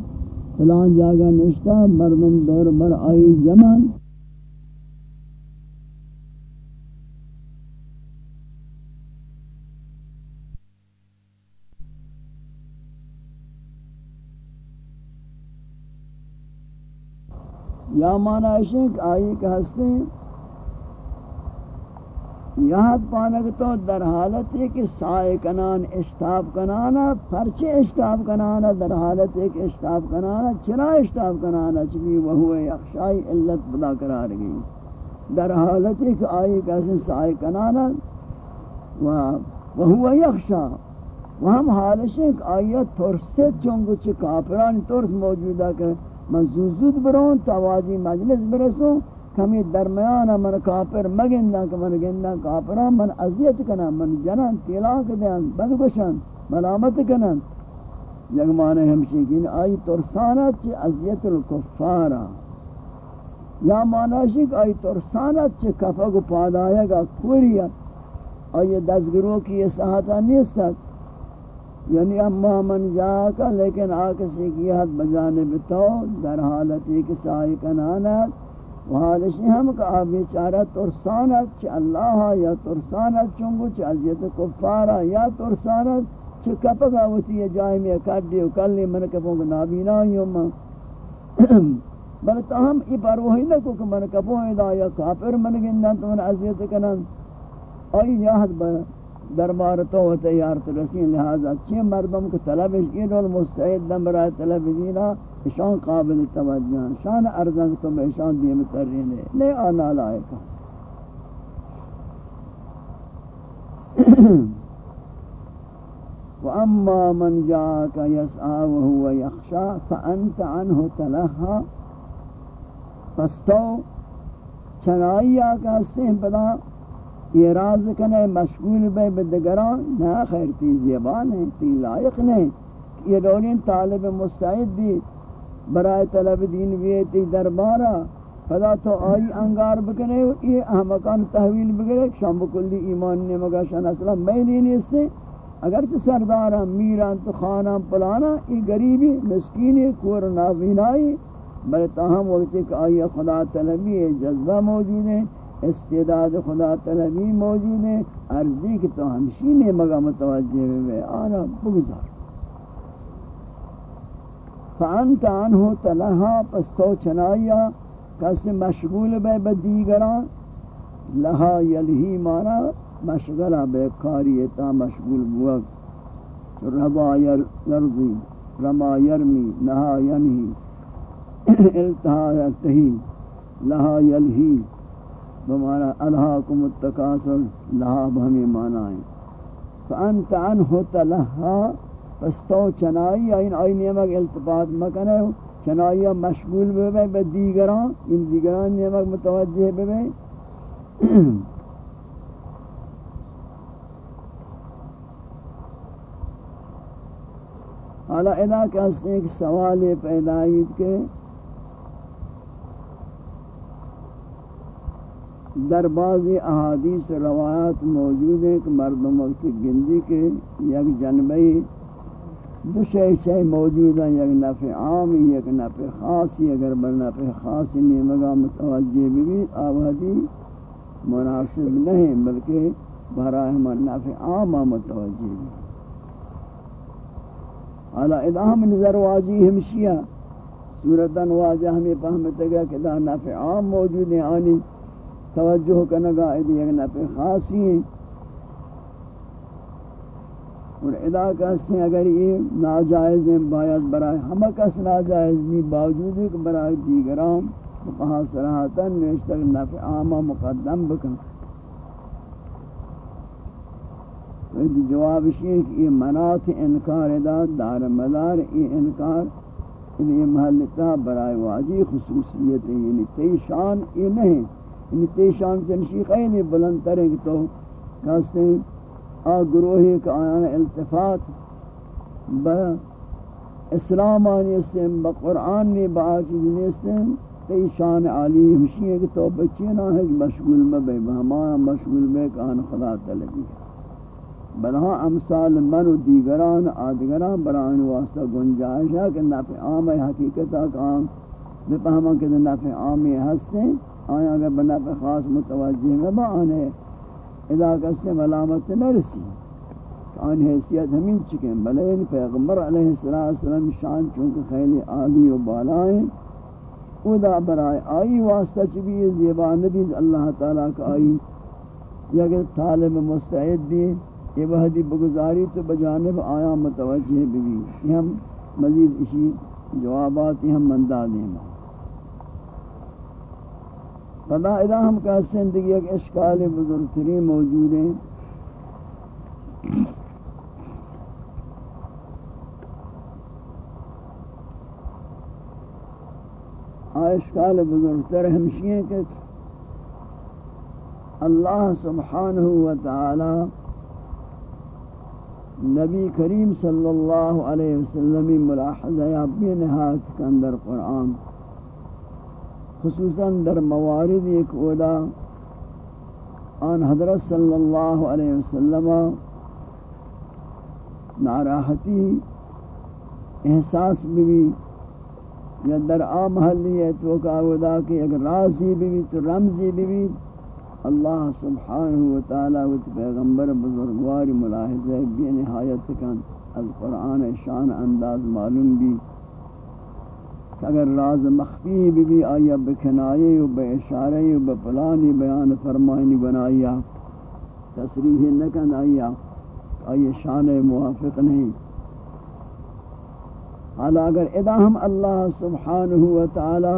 [SPEAKER 2] فلان جاگہ نشتا، مردم دور بر آئی جمن یا مانا ہے کہ آئی کہ ہستے یہاں پانک تو در حالت ہے کہ سائے کنان، اشتاب کنانا پرچے اشتاب کنانا، در حالت ہے کہ اشتاب کنانا، چرا اشتاب کنانا چلی وہو اخشائی علت بدا قرار گئی۔ در حالت ہے کہ آئی کیسے سائے کنانا وہو یخشا۔ وہم حالش ہے کہ آئیت ترست چونگو چھ کافران ترس موجودہ کہ من زود برون تا واجی مجلس برسوں کمی درمیان من کافر مگندن کہ من گندن کافران من عذیت کنن، من جنن تیلاک دین بدگشن ملامت کنن. یک معنی ہمشی کہ آئی ترسانت چی عذیت الکفارا یا معنی شک آئی ترسانت چی کفا پادایا گا کوریت آئی دزگروں کی یہ صحتہ نیست یعنی اما من جا کا لیکن آکسی کی حد بجانب تو در حالت ایک سائی کنانت و حالشی ہم کہ آپ بیچارہ ترسانت چھ اللہ یا ترسانت چونگو چھ عزیت کفارا یا ترسانت چھ کپگا ہوتی ہے جائے میں کڈی و کلی من کپوں کا نابینا ہوں من بل تاہم ای پروہی نکو کہ من کپوں دا یا کافر من گندن تو من عزیت کنن۔ آئی یا حد بجانب دربار تو و تیار تو رسین لہذا چھ مردم کو طلب یہ دول مستعد دم برای طلب دینا شان قابل توجہ شان ارزن تو میں شان دیم ترین ہے لے آنا لائقا وَأَمَّا مَنْ جَاءَكَ يَسْعَى وَهُوَ يَخْشَى فَأَنْتَ عَنْهُ تَلَهَّا پس تو چنائی آکا سیم پدا یہ راز کنے مشغول بے بدگران نہ خیر، تی زیبان ہے تی لائق نہیں یہ دولین طالب مستعد دی، برائے طلب دین بھی تی دربارا فلا تو آئی انگار بکنے، یہ احمقان تحویل بگرے شام بکلی ایمان نے مگا شان اصلا میں نہیں اس سے اگرچہ سردارا میران تو خانہ پلانا، یہ غریبی، مسکینی، کور نابینائی، بلے تاہم وقت کہ آئی خدا طلبی، جذبہ موجود ہے استعداد خدا طلبی موجود ہے، عرضی کہ تو ہمشی نے مگا متوجہ ہوئے آنا بگزار۔ فانت عنہ تلہا، پس تو چنائیا، کس مشغول بے بدیگران لہا یلہی مانا مشغلہ بے کاریتا مشغول بوک ربا یرضی، رما یرمی، نہا ینہی، التہا یلتہی، لہا یلہی۔ بمانا الہاکم التکاثر لہا بہمی مانا ہے فانت عنہ تلہا پس تو چنائی این آئی نیمک التفات مکنے چنائی مشغول بے بے دیگران، ان دیگران نیمک متوجہ بے بے حالا ادا کہتے ہیں ایک سوال پیدا ہوئی کہ در بعض احادیث روایات موجود ہیں کہ مردم وقت گندی کے یک جنبی دو شے شے موجود ہیں، یک نفع عام، یک نفع خاصی، اگر بر نفع خاص نیمگا متوجہ بھی آبادی مناسب نہیں، بلکہ برای من نفع عام متوجہ بھی حالا ادام نظر واجی ہمشیہ، صورتاً واجہ ہمیں فہمتا گیا کہ دا نفع عام موجود ہیں، آنی توجہ کنگا ایدی ایک نفع خاصی ہیں اور ادا کہتے ہیں، اگر یہ ناجائز ہیں، باید برای ہمہ کس ناجائز بھی باوجود ہے کہ برای دیگران کہاں صراحتاً نوشتر نفع عامہ مقدم بکن۔ جواب یہ کہ یہ منات انکار دا دار مدار یہ انکار یعنی یہ محلتا برائے واجی خصوصیت ہے یعنی تیشان یہ نہیں۔ یعنی تیشان چنشی خیلی بلند تریں کہ تو کہتے ہیں، آ گروہی کا آیان التفات با اسلام آنی استیم با قرآن نی با آچیز نیستیم تیشان عالی ہمشی ہے کہ تو بچے نہ ہے مشغول مبے ہمارا مشغول بے کان خدا طلبی ہے۔ بلہا امثال من و دیگران، آدگران بران واسطہ گنجائش ہے کہ نفع عام حقیقت آم بپہما کہ نفع عامی ہستیں آیا اگر بنفع خاص متوجہ میں با آنے علاقہ سے ملامت نرسی۔ آن حیثیت ہمیں چکیں بلے ان پیغمبر علیہ السلام شان چونکہ خیلی عالی و بالائیں ادا برائے آئی واسطہ چبی زیبا نبیز اللہ تعالیٰ کا آئی۔ یا کہ طالب مستعد دی یہ وحدی بگزاری تو بجانب آیا متوجہ بھی۔ ہم مزید اسی جوابات ہم مندہ دیں فدا ادا ہم کا زندگی ایک اشکال بزرگ ترین موجود ہیں۔ اشکال بزرگتر ہمشی ہیں کہ اللہ سبحانہ و تعالی نبی کریم صلی اللہ علیہ وسلم ملاحظہ یا بے نہایت کے اندر قرآن خصوصاً در موارد ایک اولا آن حضرت صلی اللہ علیہ وسلم ناراحتی احساس بھی یا در آ محلی ہے تو کا اولا کہ اگر رازی بھی تو رمزی بھی اللہ سبحانہ و تعالی و پیغمبر بزرگوار ملاحظہ بے نہایت کن القرآن شان انداز معلوم بھی اگر راز مخفی بھی بھی آیا بکنائی و بے اشارے و بپلانی بیان فرمائنی بنایا، تصریح نکن آیا آئی شان موافق نہیں۔ حالا اگر ادا ہم اللہ سبحانہ و تعالی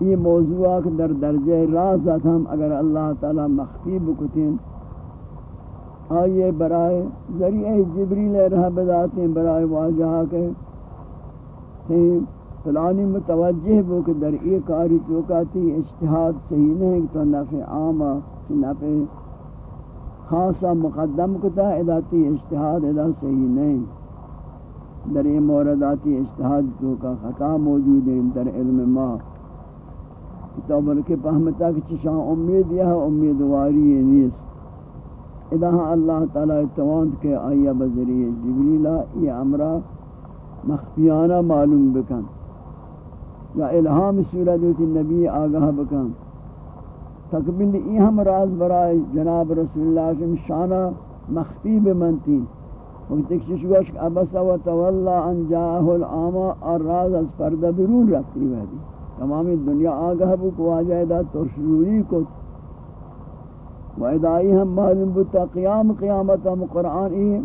[SPEAKER 2] یہ موضوع در درجہ رازت ہم اگر اللہ تعالی مخفی بکتیں آئیے برائے ذریعہ جبریل رہ بداتے برائے واجہا کے فلانی متوجہ بو کہ در ایک کاری توکاتی اجتہاد صحیح نہیں تو نفع عامہ نفع خاصا مقدم کتا اداتی اجتہاد ادا صحیح نہیں۔ در یہ مورداتی اجتہاد تو کا خطا موجود ہے در علم ما۔ تو بلکہ فهمتا کہ چشاں امید یہ امیدواری نیست۔ ادا اللہ تعالی تواند کے آیا بذریعہ جبریل یہ امرہ مخفیانہ معلوم بکن. یا الہام صورت دیتی نبی آگاہ بکن. تقبل ای ہم راز برائے جناب رسول اللہ صلی علیہ وسلم شانہ مخفی بمنتی وقت ایک ششگوش ابسا و تولا ان جاہو العاما اور راز از پردہ برون رکھتی ہوئے تمامی دنیا آگاہ بو کو آجائے دا ترشروری کو و ادائی ہم معلوم بتا قیام قیامت ہم قرآن ای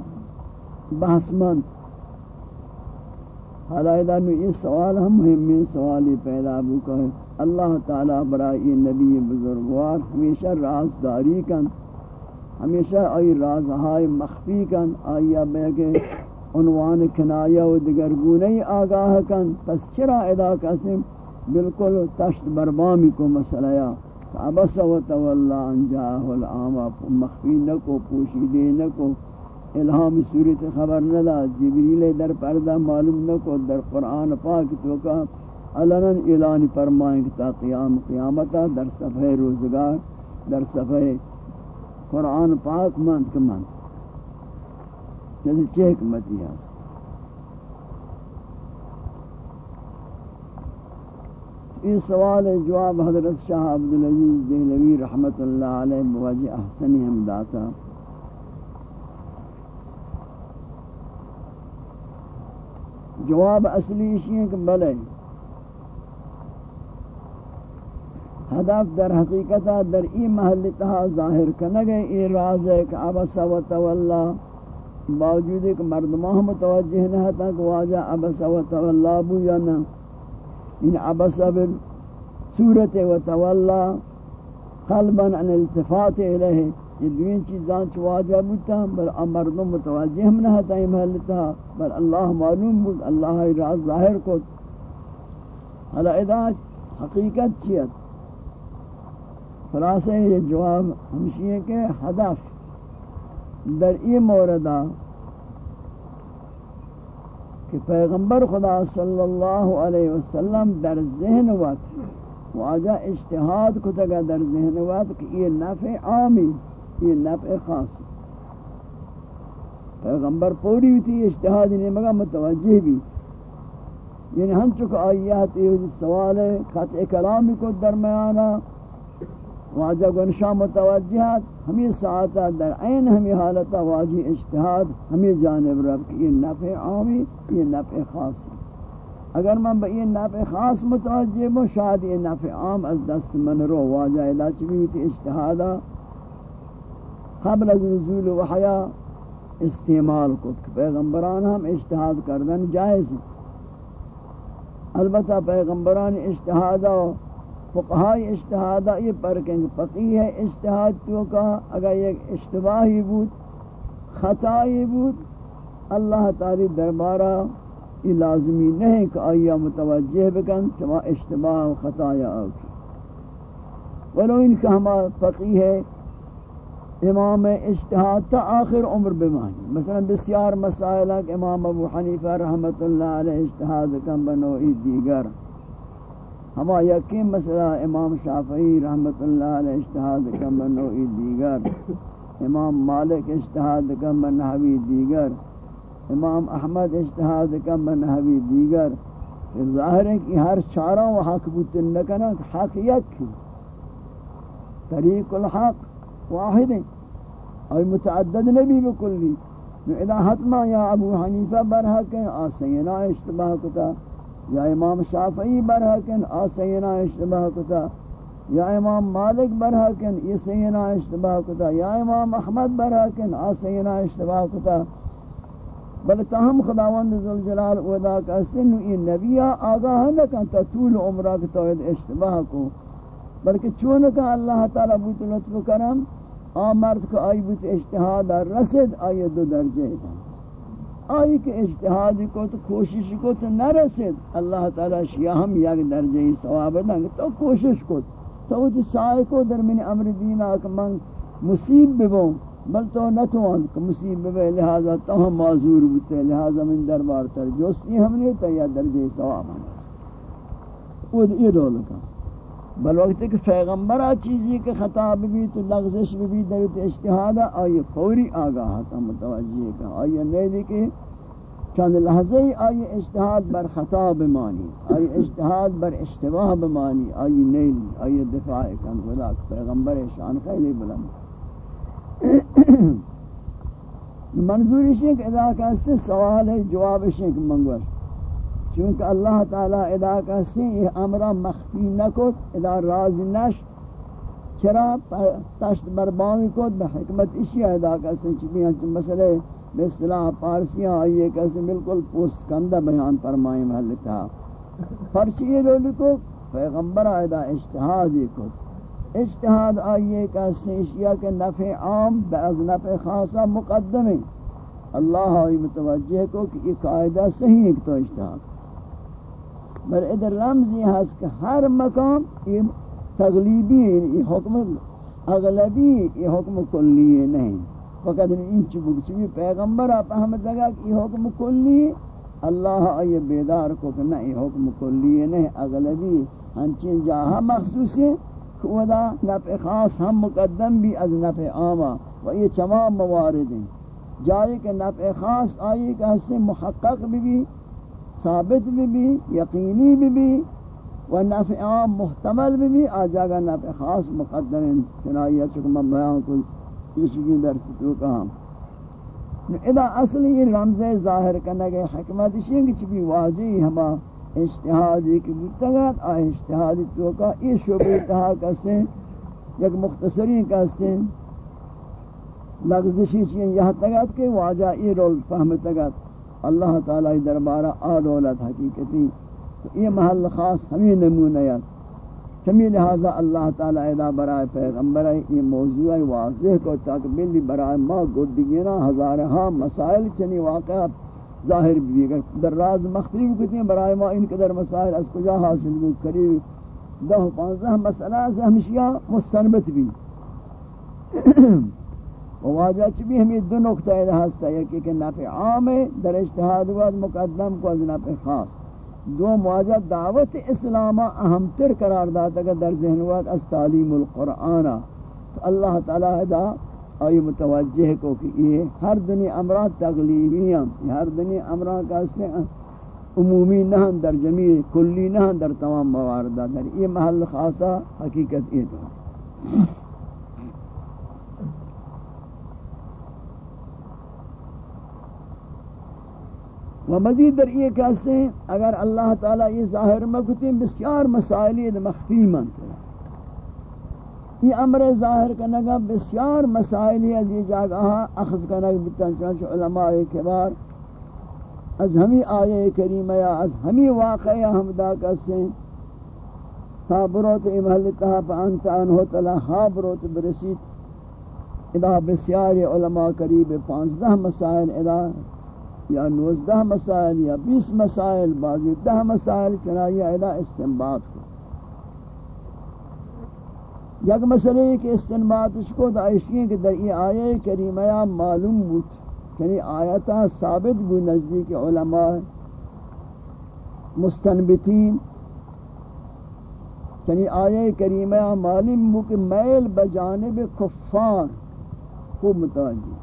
[SPEAKER 2] بحث مند. حالا ادانو اس سوال ہم مہمی سوالی پیدا بو کہ اللہ تعالی برائی نبی بزرگوار ہمیشہ رازداری کن۔ ہمیشہ آئی رازہائی مخفی کن۔ آئی بے کہ عنوان کنایہ و دگر گونی آگاہ کن۔ پس چرا ادا کسیم بالکل تشت بربامی کو مسئلہ یا۔ و تولا ان جاہ العاما مخفی نکو، پوشیدے نکو۔ الہام صورت خبر ندا، جبریل در پردہ معلوم نکو، در قرآن پاک تو کا علنن اعلان فرمائیں تا قیام، قیامتا در صفحہ روزگار، در صفحہ قرآن پاک مند کمند جیسے یعنی چیک متی ہے اس سوال جواب حضرت شاہ عبدالعزیز دہلوی رحمت اللہ علیہ بوجہ احسنی ہم داتا۔ جواب اصلی ہے کہ بلے۔ ہدف در حقیقت در ای محل تہا ظاہر کنگے، ای راز ہے کہ عبس و تولا باوجود ایک مردمہ متوجہ نہ تھا کہ واجہ عبس و تولا بو یا نہ۔ ان عبس بالصورت و تولا قلبا عن التفات الیہ۔ یہ دوین چیزان چواجہ بودتا بل مردم متوجہ ہم نہ ہتا محلتا بل اللہ معلوم بود، اللہ راز ظاہر کو حالا ادا حقیقت چیت؟ خلاصہ یہ جواب ہمشی ہے کہ ہدف در ای موردہ کہ پیغمبر خدا صلی اللہ علیہ وسلم در ذہن وقت واجہ اجتہاد کو تگا در ذہن وقت کہ یہ نفع عامی۔ یہ نفع خاص. پیغمبر پوری ہوتی اجتہاد نہیں مگا متوجہ بھی. یعنی ہم چکا آئیات یہ سوال ہے خط کلامی کو درمیانا واجہ گنشا متوجہات ہمیں ساعتا در عین ہمیں حالتا واجی اجتہاد ہمیں جانب رب کہ یہ نفع عامی یہ نفع خاص اگر من با یہ نفع خاص متوجہ بو شاید یہ نفع عام از دست من رو، واجہ علاج بھی ہوتی اجتہادا قبل از نزول وحیا استعمال کو پیغمبران ہم اجتہاد کردن جائز البتہ پیغمبران اجتہاد فقہائی اجتہاد یہ پر کہ فقیہ ہے، اجتہاد تو کا اگر یہ اشتباہی بود، خطائی بود، اللہ تعالی دربارہ یہ لازمی نہیں کہ آیا متوجہ بکن چما اشتباہ و خطایا آکی ولو ان کا ہمارا فقیہ ہے امام اجتہاد تا آخر عمر بمانی. مثلا بسیار مسائلہ کہ امام ابو حنیفہ رحمت اللہ علیہ اجتہاد کم بنوئی دیگر. ہما یقین مسئلہ امام شافعی رحمت اللہ علیہ اجتہاد کم بنوئی دیگر. امام مالک اجتہاد کم بنحوی دیگر. امام احمد اجتہاد کم بنحوی دیگر. ظاہر ہے کہ ہر چاروں و حق بوتن نکنا حق یک. طریق الحق. واحد ہیں۔ اور متعدد نبی بکلی اذا حتما یا ابو حنیفہ برحق ہیں آسینا اشتباہ کتا یا امام شافعی برحق ہیں آسینا اشتباہ کتا یا امام مالک برحق ہیں یہ سینا اشتباہ کتا یا امام احمد برحق ہیں آسینا اشتباہ کتا بل تاہم خداوند ذوالجلال ودا کا سن یہ نبیہ آگاہ نہ کہتا طول عمرہ کے توحید اشتباہ کو بلکہ چونکہ اللہ تعالی بوت لطف کرم آمرد کو آئی بوت اجتہاد رسد آئی دو درجہ دا آئی کہ اجتہاد کو تو کوشش کو تو نہ رسد۔ اللہ تعالی شیعہ ہم یک درجہ ثواب دیں تو کوشش کو۔ تو وہ سائے کو در من امر دینا کہ من مصیب ببوں، بل تو نتوان کہ مصیب ببے، لہذا تو ہم معذور بوتے لہذا من دربار تر جوستی ہم نے تو یا درجہ ثواب ہم۔ وہ یہ دولکا بل وقت کہ پیغمبر چیزی کے خطاب بھی تو لغزش بھی در اجتہاد آئی فوری آگاہ تا متوجہ کا آئی نہیں کہ چند لحظے آئی اجتہاد بر خطاب مانی آئی اجتہاد بر اشتباہ بمانی آئی نیل آئی دفاع کن، خدا پیغمبر شان خیلی بلند. منظور ہے کہ ادا کا سوال ہے جواب ہے منگوش. چونکہ اللہ تعالی ادا کا سی امرہ مخفی نکت ادا راز نشت. چرا تشت برباوی کت بحکمت اشیاء ادا کا سی چکی ہیں مسئلے بے اصطلاح پارسیاں آئیے کیسے بالکل پوست کندہ بیان فرمائیں محل تھا پرچی یہ لو لکو پیغمبر ادا اجتہاد یہ کت اجتہاد آئیے کیسے اشیاء کے نفع عام، بعض نفع خاصہ مقدم ہے اللہ آئی متوجہ کو کہ یہ قاعدہ صحیح ایک تو اجتہاد بل ادھر رمزی ہے کہ ہر مقام یہ تغلیبی ہے، یہ حکم اغلبی یہ حکم کلی ہے، نہیں۔ فقط انچ بکچوی پیغمبر آپ احمد لگا کہ یہ حکم کلی اللہ آئیے بیدار کو کہ نہ یہ حکم کلی ہے، نہیں۔ اغلبی ہنچین جاہا مخصوص ہے کہ ودا نفع خاص ہم مقدم بھی از نفع عامہ و یہ چمام موارد ہیں۔ جائے کہ نفع خاص آئیے کہ ہستے محقق بھی بھی ثابت بھی بھی یقینی بھی بھی و نفع عام محتمل بھی بھی آ جاگا نفع خاص مقدم چنائیہ چکہ میں بیان کو کسی درس تو کہاں۔ ادا اصل یہ رمز ظاہر کرنے گئے حکمت اسی کہ چبی واضح ہما اجتہادی کی بودتگات آ اجتہادی تو کا یہ شبہ شعبہ تہا کسے یک مختصری مختصرین کسے لغزشی چیئے یہاں تگات کہ واجہ یہ رول فہمتگات اللہ تعالی دربارہ آ دولت حقیقتی تو یہ محل خاص ہمیں نمونہ یاد چمی لہذا اللہ تعالی ادا برائے پیغمبر یہ موضوع واضح کو تاک بلی برائے ما گردگینا ہزارہا ہاں مسائل چنی واقعہ ظاہر بھی اگر در راز مخفی بھی ہیں برائے ما ان قدر مسائل از کجا حاصل بھی قریب دہ پانزہ مسئلہ سے ہمشیہ مستنبت بھی۔ واجہ چبی ہمیں دو نقطہ ہستا ہے کہ نفع عام ہے، در اجتہاد وقت مقدم کو از نفع خاص. دو مواجہ دعوت اسلام اہم تر قرار داتا کہ در ذہن وقت از تعلیم القرآن. تو اللہ تعالی دا آئی متوجہ کو کہ یہ ہر دنی امرہ تغلیبی ہیں ہر دنی امرہ کا اس عمومی نہ در جمیع کلی نہ در تمام مواردہ در یہ محل خاصہ حقیقت یہ تو و مزید در یہ کہتے ہیں، اگر اللہ تعالیٰ یہ ظاہر مکتے بسیار مسائلی مخفی منتے یہ امر ظاہر کرنے کنگا بسیار مسائلی از یہ جاگہ اخذ کرنے کنگا بتن چانچہ علماء کبار از ہمی آیے کریمہ یا از ہمی واقعہ ہمدا کہتے ہیں، تا بروت امہلتہا پا انتا انہو تلا بروت برسید۔ ادا بسیار علماء قریب پانزدہ مسائل ادا یا نوزدہ مسائل یا بیس مسائل، بعضی دہ مسائل چنائی ادا استنباد کو۔ یک مسئلہ ہے کہ استنباد کو دائشی ہیں کہ در ای آیے کریمہ معلوم بود یعنی آیتا ثابت بو نزدیک علماء مستنبتین یعنی آیے کریمہ معلوم بو کہ میل بجانب کفار خوب متوجہ۔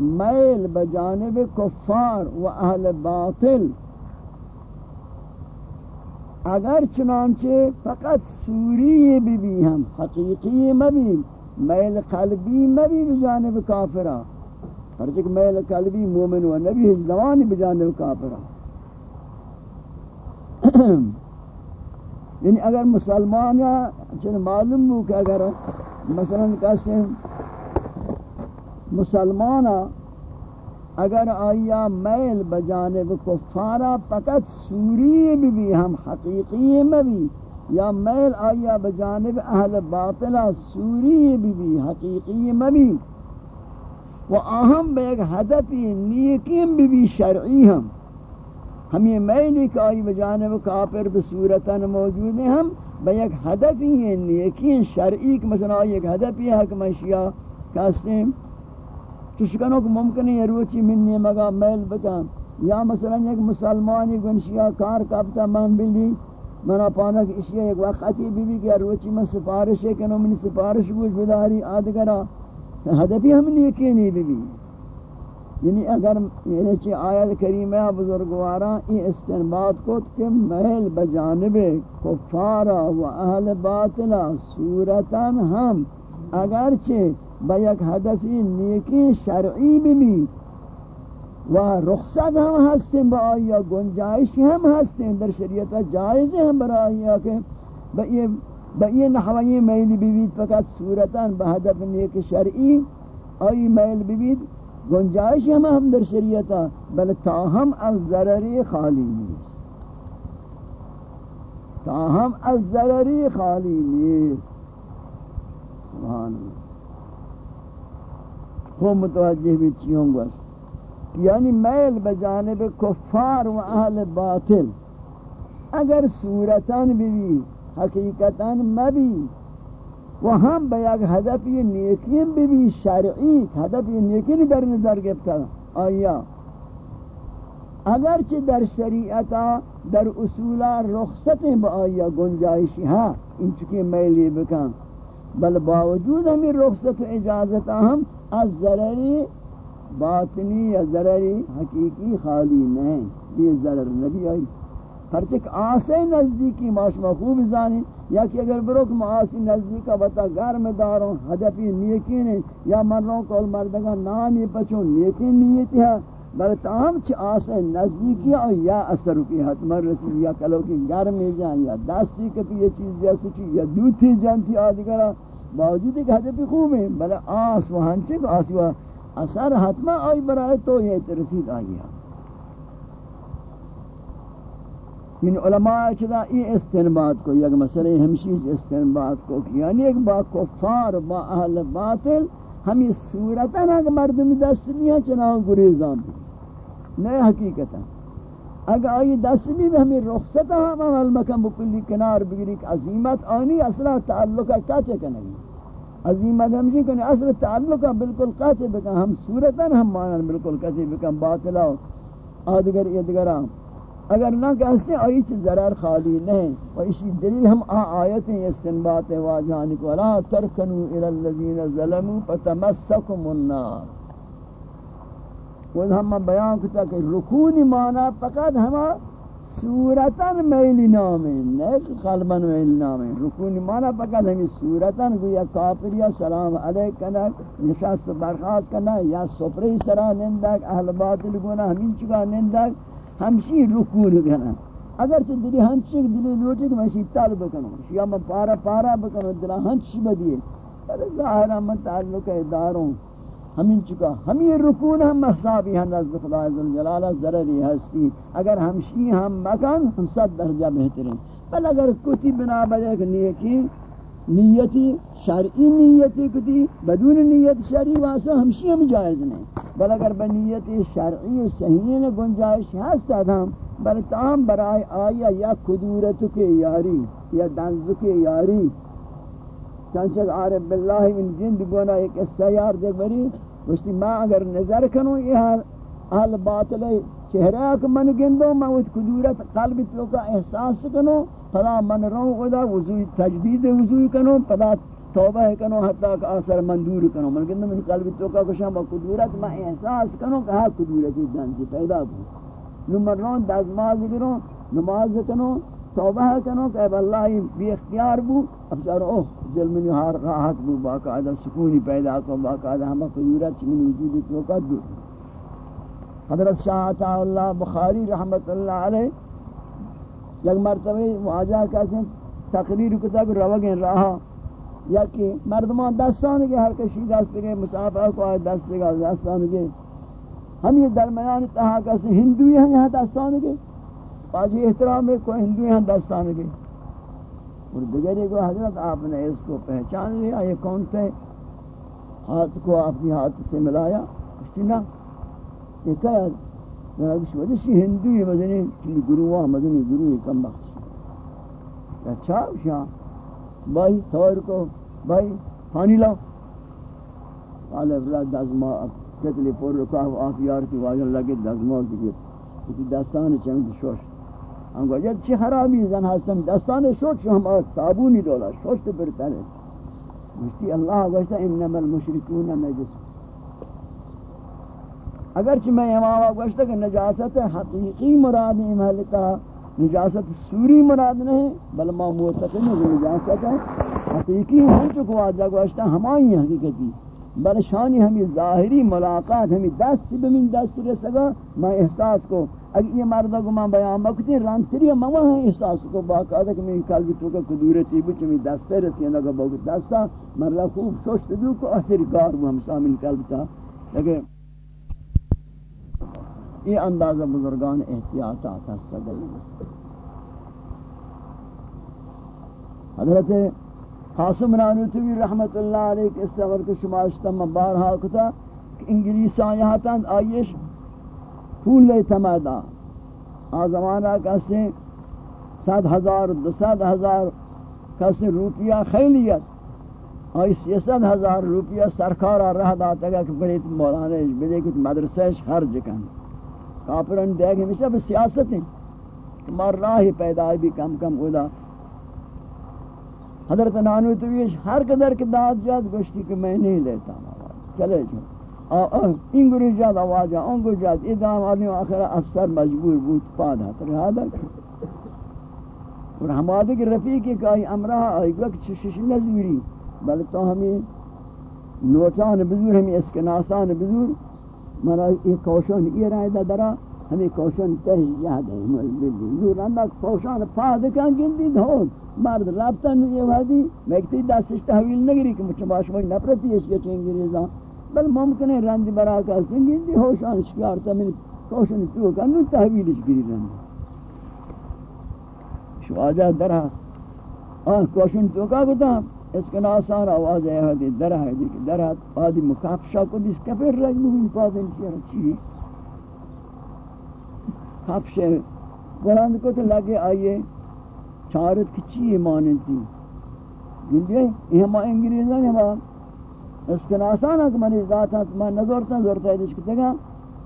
[SPEAKER 2] میل بجانب کفار و اہل باطل. اگر چنانچہ فقط سوری بھی بھی ہم، حقیقی مبی میل قلبی مبی بجانب کافرہ. ہر چک میل قلبی مومن و نبی زمانی بجانب کافرہ. یعنی اگر مسلمان یا چن معلوم ہو کہ اگر مثلا کہتے ہیں مسلمانا، اگر آیا میل بجانب کفارا، فقط سوری بھی بھی، ہم حقیقی میں بھی، یا میل آیا بجانب اہل باطلا سوری بھی بھی، حقیقی میں بھی. و اہم بے ایک حدفی نیکیم بھی بھی شرعی ہم. ہم یہ میلی کہ آئی بجانب کافر بصورتاً موجود ہیں ہم. بے ایک حدفی ہیں نیکین شرعی مثلا آئی ایک حدفی ہے کہ مشیہ کہتے ہیں. چشکنوں کو ممکن ہے روچی منی مگا میل بکن. یا مثلا ایک مسلمانی گنشیا کار کبتا من بلی منا پانا کہ اشیاء ایک وقتی بی بی کہ روچی من سفارش ہے کنو منی سفارش گوش بداری آدگرا. حدفی ہم نیکی نہیں بی بی یعنی اگر یعنی چی آیت کریمہ بزرگوارا، ای استنباد کو کہ محل بجانب کفارا و اہل باطلا صورتا ہم اگرچہ با یک هدفی نیکی شرعی بمی و رخصت هم هستیم با آیا گنجائش هم هستیم، در شریعت جائز هم برای آیا که با این نحوی میل ببید. فقط صورتا به هدف نیک شرعی آئی میل ببید. گنجائش هم هم در شریعت بل تاهم از ضرری خالی نیست. تاهم از ضرری خالی نیست. سبحان اللہ خوب متوجہ بھی چیوں گا یعنی میل بجانب کفار و اہل باطل۔ اگر صورتاً بھی حقیقتاً مبی و ہم بیاگ ہدف یہ نیکین بھی بھی شرعی ہدف یہ نیکین در نظر گفتا آیا؟ اگرچہ در شریعتا، در اصولا رخصتیں با آیا گنجائشی ہاں ان چکے میلی بکن، بل باوجود ہمیں رخصت و اجازت ہم از ضرری باطنی یا ضرری حقیقی خالی نہیں، یہ ضرر نبی آئی۔ پرچک آسے نزدیکی معاشمہ خوب زانی یا کہ اگر بروک معاسی نزدیکا بتا گھر میں داروں، حدفی نیکی نے یا مروں کول مردگا نامی پچوں نیکی نیتی ہے بل تاہم چھ آسے نزدیکی اور یا اثر کی حتمر رسی یا کلو کی گھر میں جائیں یا دستی کپی یہ چیز یا سچی، یا دوتی جانتی آدھگرہ۔ باوجود کہ حدف خوب ہیں بلے آس و ہنچک آس و اثر حتما آئی برائے تو یہ ترسید آئی ہے۔ یعنی علماء چدا ای استنباد کو، یک مسئلہ ہمشی استنباد کو یعنی ایک با کفار، با اہل باطل ہمی صورتا نا کہ مردم دست بھی ہیں چنان گریزان بھی۔ نئے حقیقتا۔ اگر آئی دست بھی ہمیں رخصتا ہم عمل مکم بکلی کنار بگری کہ عظیمت آنی اصلا تعلقہ کاتے کنگی عظیمت ہمشی کنی اصل تعلقہ بالکل قاتے بکن ہم صورتا ہم مانا بالکل قاتے بکن باطلا آدگر ادگرام اگر نہ کہتے ہیں آئی چیز ضرر خالی نہیں و اسی دلیل ہم آ آیتیں استنبات واجہانی کو لا ترکنو الالذین ظلموا فتمسکم النار. وہ ہم بیان کتا کہ رکونی مانا فقط ہما صورتا میلی نامیں نیک قلبا میلی نامیں رکونی مانا فقط ہمی صورتا گویا کافر یا سلام علیک کنا نشست برخواست کنا یا سفری سرا نندک، اہل باطل گونا ہمین چکا نندک، ہمشی رکون کنا اگر سے دلی ہنچی دلی لوٹی کہ میں شیطال بکنو یا میں پارا پارا بکنو دلا ہنچ بدیے۔ بلے ظاہرہ من تعلق اداروں ہمیں چکا ہمیں رکون ہم محصابی ہیں نزد خدا عزالجلالہ ضرری ہستی اگر ہمشی ہم مکن ہم صد درجہ بہترین بل اگر کتی بنا بجے کہ نیکی، نیتی شرعی نیتی کتی، بدون نیت شرعی واسطہ ہمشی ہم جائز نہیں بل اگر بنیت شرعی و صحیح گنجائش ہست ہم بل تام برائے آیا یا قدورت کے یاری، یا دنز کے یاری. چنچک عارف باللہ من جند گونا ایک سیار دیکھ بری وشتی ما اگر نظر کنو، یہ اہل باطل چہرہ کہ من گندو میں وہ قدورت قلب تو کا احساس کنو، پدا من رو خدا وضوی تجدید وضوی کنو، پدا توبہ کنو، حتی کہ آثر مندور کنو. من کہنا من قلب تو کا کشم با قدورت ما احساس کنو کہ ہاں قدورتی دن سے پیدا کو نو من دازماز گرو، نماز کنو توبہ کنو کہ اللہ بی اختیار بو، اب سر اوہ، دل منی ہار راحت بو، باقاعدہ سکونی پیدا کو باقاعدہ ہمیں قدورت من وجود تو کا دور حضرت شاہ عطا اللہ بخاری رحمت اللہ علیہ یک مرتبہ واجہ کسی تقریر کتا کہ روگیں راہا۔ یا کہ مردمان دستان کے ہر کشی دست گئے، مسافہ کو آئے دست گئے، دستان گئے۔ ہم یہ درمیان تہا کسی ہندوی ہیں، یہاں دستان گئے۔ واجہ احترام ہے، کوئی ہندوی ہیں دستان گئے اور دیگری کو حضرت آپ نے اس کو پہچان لیا، یہ کون تھے؟ ہاتھ کو اپنی ہاتھ سے ملایا، کچھ یہ کہا ناگش ودشی هندوی مدنی چلی گروه مدنی گروه کم بخش۔ اچھا شاہ بھائی تور کو، بھائی، پانی لاؤ۔ قال، افراد دزما کتلی پر رکاو آفیار کی واجن لگے دزما دیگر کتی دستان چند شوش۔ انگو جد چی خرابی زن هستم، دستان شوش ہم صابونی دولا شوشت برتره. مشتی اللہ گوشتا، انما المشرکون نجس. اگرچہ میں امام گوشتا کہ نجاست حقیقی مراد محلتا نجاست سوری مراد نہیں بل ما معتقد ہے نجاست. حقیقی ہم چکو آجا گوشتا ہمائی حقیقتی. بل شانی ہمیں ظاہری ملاقات ہمیں دست بمین دست رسگا میں احساس کو اگر یہ مردہ کو میں بیان بکتی رانتری میں وہاں احساس کو باقاعدہ کہ میں قلبی تو کا قدورتی بچ میں دست رسی لگا بہت دستا مرہ خوب شوشت دو کو اثر کار وہ ہم شامل قلب تھا لیکن یہ اندازہ بزرگان احتیاطات ہستا گئی حضرت قاسم نانوتوی رحمت اللہ علیہ کے استغفر کے شما شماشتا مبارہا کتا کہ انگلیسان یہاں تند آئیش پھول لے تمادا۔ آ زمانہ کسی سات ہزار، دو سات ہزار کسی روپیہ خیلیت آئی سیست ہزار روپیہ سرکارہ رہ داتا گا کہ بڑی مولانا بدے کت مدرسہ خرج کن۔ کافرن دے گے ہمیشہ سیاست ہیں۔ مار راہ پیدا بھی کم کم ادا حضرت نانو تویش ہر قدر کے داد جاد گوشتی کہ میں نہیں لیتا چلے جو این گروہ جاد آوازہ اون گروہ جاد۔ ادام آدمی آخر افسر مجبور بود پادا تو رہادا اور ہمادے کے رفیقی کہ آئی امرہ آئی وقت شش نزوری بلکہ ہمیں نوچان بزور، ہمیں اسکناسان بزور۔ منا یہ کوشن یہ رائے دا درا، ہمیں کوشن تے یاد ہے۔ مل بلی جو رندا کوشن فاد کان گندی دھو مرد رابطن یہ وادی۔ مکتی دستش تحویل نگری کہ مچ باش وہ نفرتی اس کے چنگی چنگریزاں بل ممکن ہے رند برا کا سنگندی ہوشان شکار تا کوشن تو کن تحویل اس گری رند شواجہ درہ۔ آن کوشن تو کا گتا۔ اس کے ناسان آواز ہے ہدی درہ ہے دیکھ درہ۔ پادی مکافشا کو دیس کفر رج مگین پادی چیئر چی کافشے بلند کو تو لگے آئیے۔ چارت کی چی ایمانیں تھی۔ گندے یہ ہم انگریزان ہم اس کے ناسان کہ منی ذات ہے میں نظرتا زورتا ہے دیش کتے گا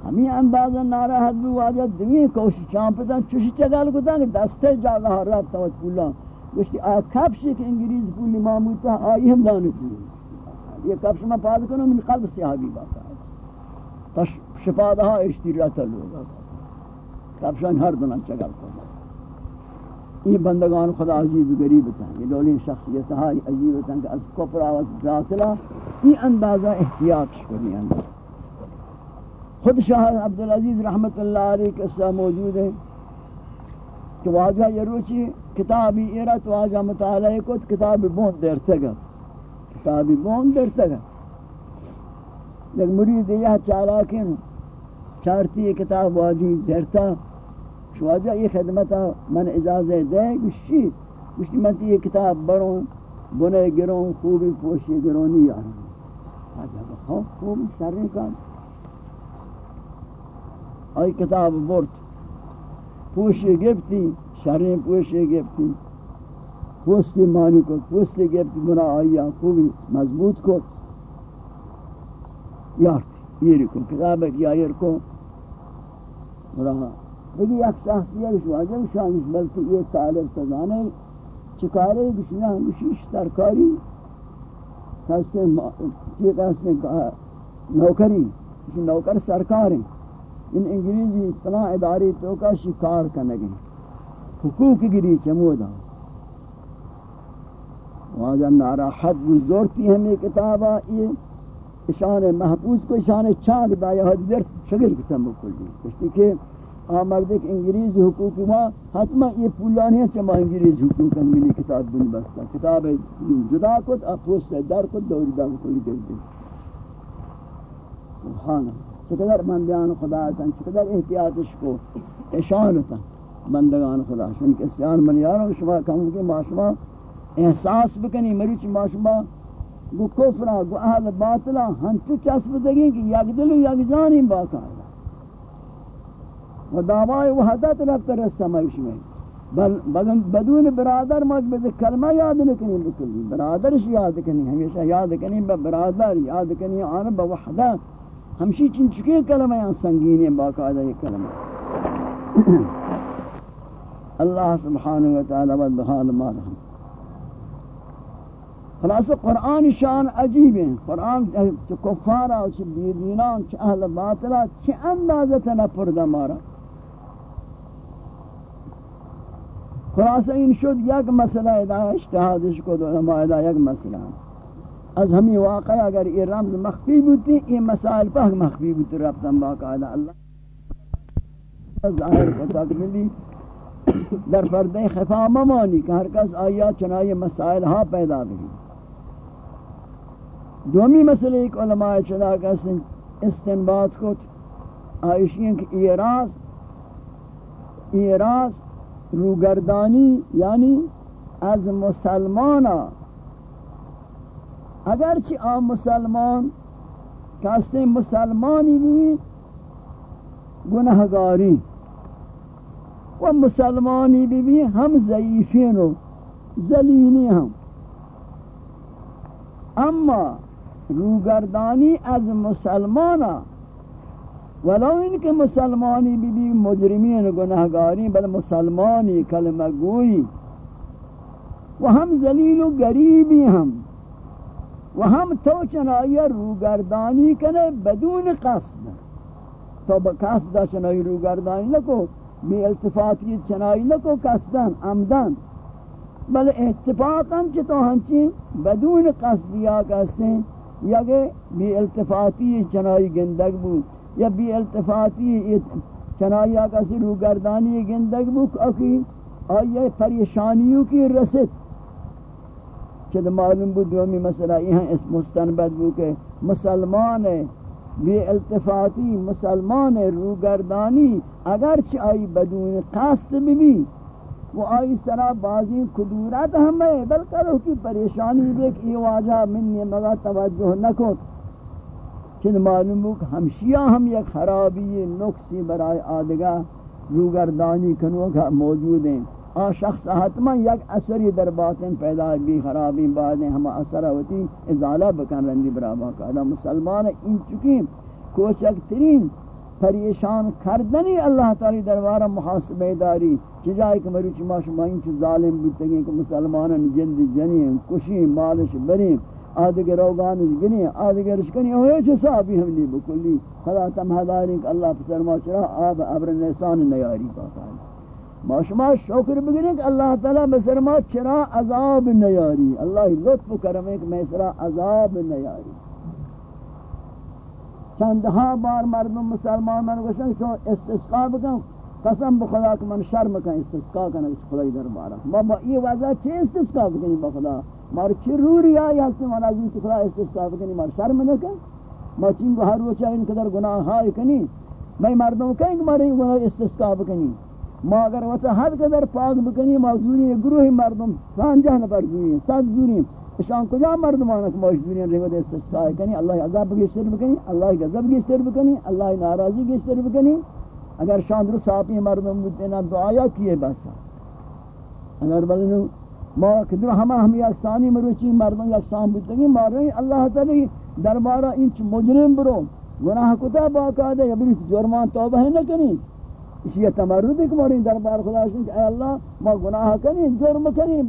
[SPEAKER 2] ہمیں اندازہ ناراحت بھی واجہ دنیا کوشی چامپتا چوشی چگل کتا کہ دستے جاگہ رب توت پولا گوشتی آ کپشی کہ انگریز پولی معمول تا آئی ہم لانتی یہ کپش میں پاد کنو من قلب صحابی باقا۔ ہے تا شفا دہا اشتی رہتا لوگا کپشان ہر دنان چگل کتا۔ یہ بندگان خدا عجیب غریب تھا یہ دولین شخصیت ہے عجیب تھا کہ از کفر آواز باطلہ یہ اندازہ احتیاط شکری اندازہ۔ خود شاہ عبدالعزیز رحمت اللہ علیہ قصہ موجود ہے کہ واجہ یہ روچی، کتابی ایرت واجہ مطالعہ کو کتابی بون دیر تگا کتابی بون دیر تگا لیکن مرید یہ چالاکن چارتی کتاب واجی دیرتا شواجہ یہ خدمت من اجازت دے گشی گشتی من تی یہ کتاب بروں بنے گروں خوبی پوشی گرونی آرہا واجہ بخوف خوب شرین کام آئی کتاب برد. پوشی گفتی شرین پوشی گفتی پوستی مانی کو پوستی گفتی بنا آیا خوبی مضبوط کو یارتی یہ رکو کتاب ایک یایر کو رہا لیکن یک شخصیت شواجہ شانش بلکہ یہ طالب سزانے چکارے بشنا بشیش ترکاری کہتے ہیں نوکری نوکر سرکار ہیں ان انگریزی فلاں اداری تو کا شکار کنگے حقوق گری چمودا واجہ نارا حد زورتی ہمیں کتابہ یہ شان محفوظ کو شان چاند دایا حد در شگل کتن بکلی کشتی کہ آمرد ایک انگریزی حقوق ما حتما یہ پولانی ہے چما انگریزی حقوق انگلی کتاب بنی بستا کتاب جدا کت، اپوست در کت دوری دا بکلی دل دل سبحان چقدر بندیان خدا تن، چقدر احتیاطش کو اشانتا بندگان خدا۔ شن کہ سیان من یارو، شما کہوں کہ ما شما احساس بکنی مریچ ما شما گو کفرا، گو اہل باطلا ہن تو چسب دگیں کہ یک دل و یک جانی باقاعدہ و دعوای وحدت رفت رستا مائش میں بل بدون برادر مجھ کلمہ یاد نکنی بکلی. برادرش یاد کنی ہمیشہ یاد کنی برادر، یاد کنی آن بوحدت ہمشی چن چکے کلمہ یہاں سنگین ہے باقاعدہ یہ کلمہ اللہ سبحانہ وتعالی بد بحال مارا خلاص قرآن شان عجیب ہیں قرآن چھ کفارا چھ بیدینان چھ اہل باطلہ چھ اندازت نپردہ مارا خلاصہ ان شد یک مسئلہ ادا اشتہادش کو دو علماء ادا یک مسئلہ از ہمیں واقع اگر یہ رمز مخفی بوتی یہ مسائل پاک مخفی بوتی ربطن باقاعدہ اللہ ظاہر کو تکملی در پردہ خفا ممانی کہ ہر کس آیا چنائی مسائل ہاں پیدا بھی دومی مسئلہ ایک علماء چنا کس استنباد کو آئیشین کہ ایراز ایراز روگردانی یعنی از مسلمانہ اگرچہ آ مسلمان کہتے مسلمانی بھی گناہگاری و مسلمانی بھی بھی ہم ضعیفین و ذلینی ہم اما روگردانی از مسلمانا ولو ان کے مسلمانی بھی بھی مجرمین گناہگاری بل مسلمانی کلمہ گوئی و ہم ذلیل و گریبی ہم و ہم تو چنائی روگردانی کنے بدون قصد. تو بقصد چنائی روگردانی لکو بی التفاتی چنائی لکو قصدن، عمدن. بل اتفاقا چطو ہنچی بدون قصدیا کسیں یا کہ بی التفاتی چنائی گندگ بود. یا بی التفاتی چنائی کسی روگردانی گندگ بود اکی آئیے پریشانیوں کی رسد چد معلوم بود دومی مسئلہ یہاں اس مستنبت بود کہ مسلمان بے التفاتی مسلمان روگردانی اگرچہ آئی بدون قصد بھی
[SPEAKER 1] وہ آئی سرا بازی کدورت ہمیں، بلکہ روح کی پریشانی دیکھ، یہ واجہ من یہ مگا توجہ نکو چند معلوم ہو کہ ہمشیہ ہم یک خرابی نقصی برای آدگا روگردانی کنو کا موجود ہیں۔ آ شخص حتما یک اثری در باطن پیدا بھی خرابی بعدیں ہم اثر ہوتی ازالہ بکن رندی برابا کا۔ مسلمان ان چکی کوچک ترین پریشان کردنی اللہ تعالی دربارہ محاسبہ داری۔ چجائے کہ مروچ ما شما انچ ظالم بیتگیں کہ مسلمانان جند جنین کشی، مالش بریم آدھگر روگانش گنی آدھگر شکنی ہوئے چھ صحابی ہم لی بکلی۔ خدا تم حداریں کہ اللہ پسر ما چرا آب عبر نیسان نیاری پاتا ہے۔ ما شما شکر بگنیں کہ اللہ تعالی بسر ما چرا عذاب نیاری۔ اللہ لطف کرمیں کہ میں سرا عذاب نیاری۔ چندہا بار مردم مسلمان من گوشن چون استسقا بکن، قسم بخدا کہ من شرم کن استسقا کن خدای دربارہ۔ ما با یہ وضع چه استسقا بکنی بخدا مار چه روری آئی ہستی من از این خدا استسقا بکنی، مار شرم نکن. ما چین کو ہر روچا ان قدر گناہ ہائی کنی. میں مردم کہیں کہ مارے گناہ استسقا بکنی. ما اگر وقت حد قدر پاک بکنی ما زوری گروہ مردم سانجہ نفر زوری سات زوری. شان کجا مردمان کہ موش دنیا رہو دے استسقاء کنی؟ اللہ عذاب کی شر بکنی اللہ غضب کی شر بکنی اللہ ناراضی کی شر بکنی. اگر شان در صافی مردم بودتے دعایا کیے بس؟ اگر بلنو ما کدر ہما ہم یکسانی مروچی مردم یکسان سان بودتے مارے اللہ تعالی دربارہ انچ مجرم برو. گناہ کتا باقاعدہ یا بری جرمان توبہ ہے نہ کنی اسی تمرد ایک ماری دربار خدا شن کہ اے اللہ ما گناہ کنی جرم کنی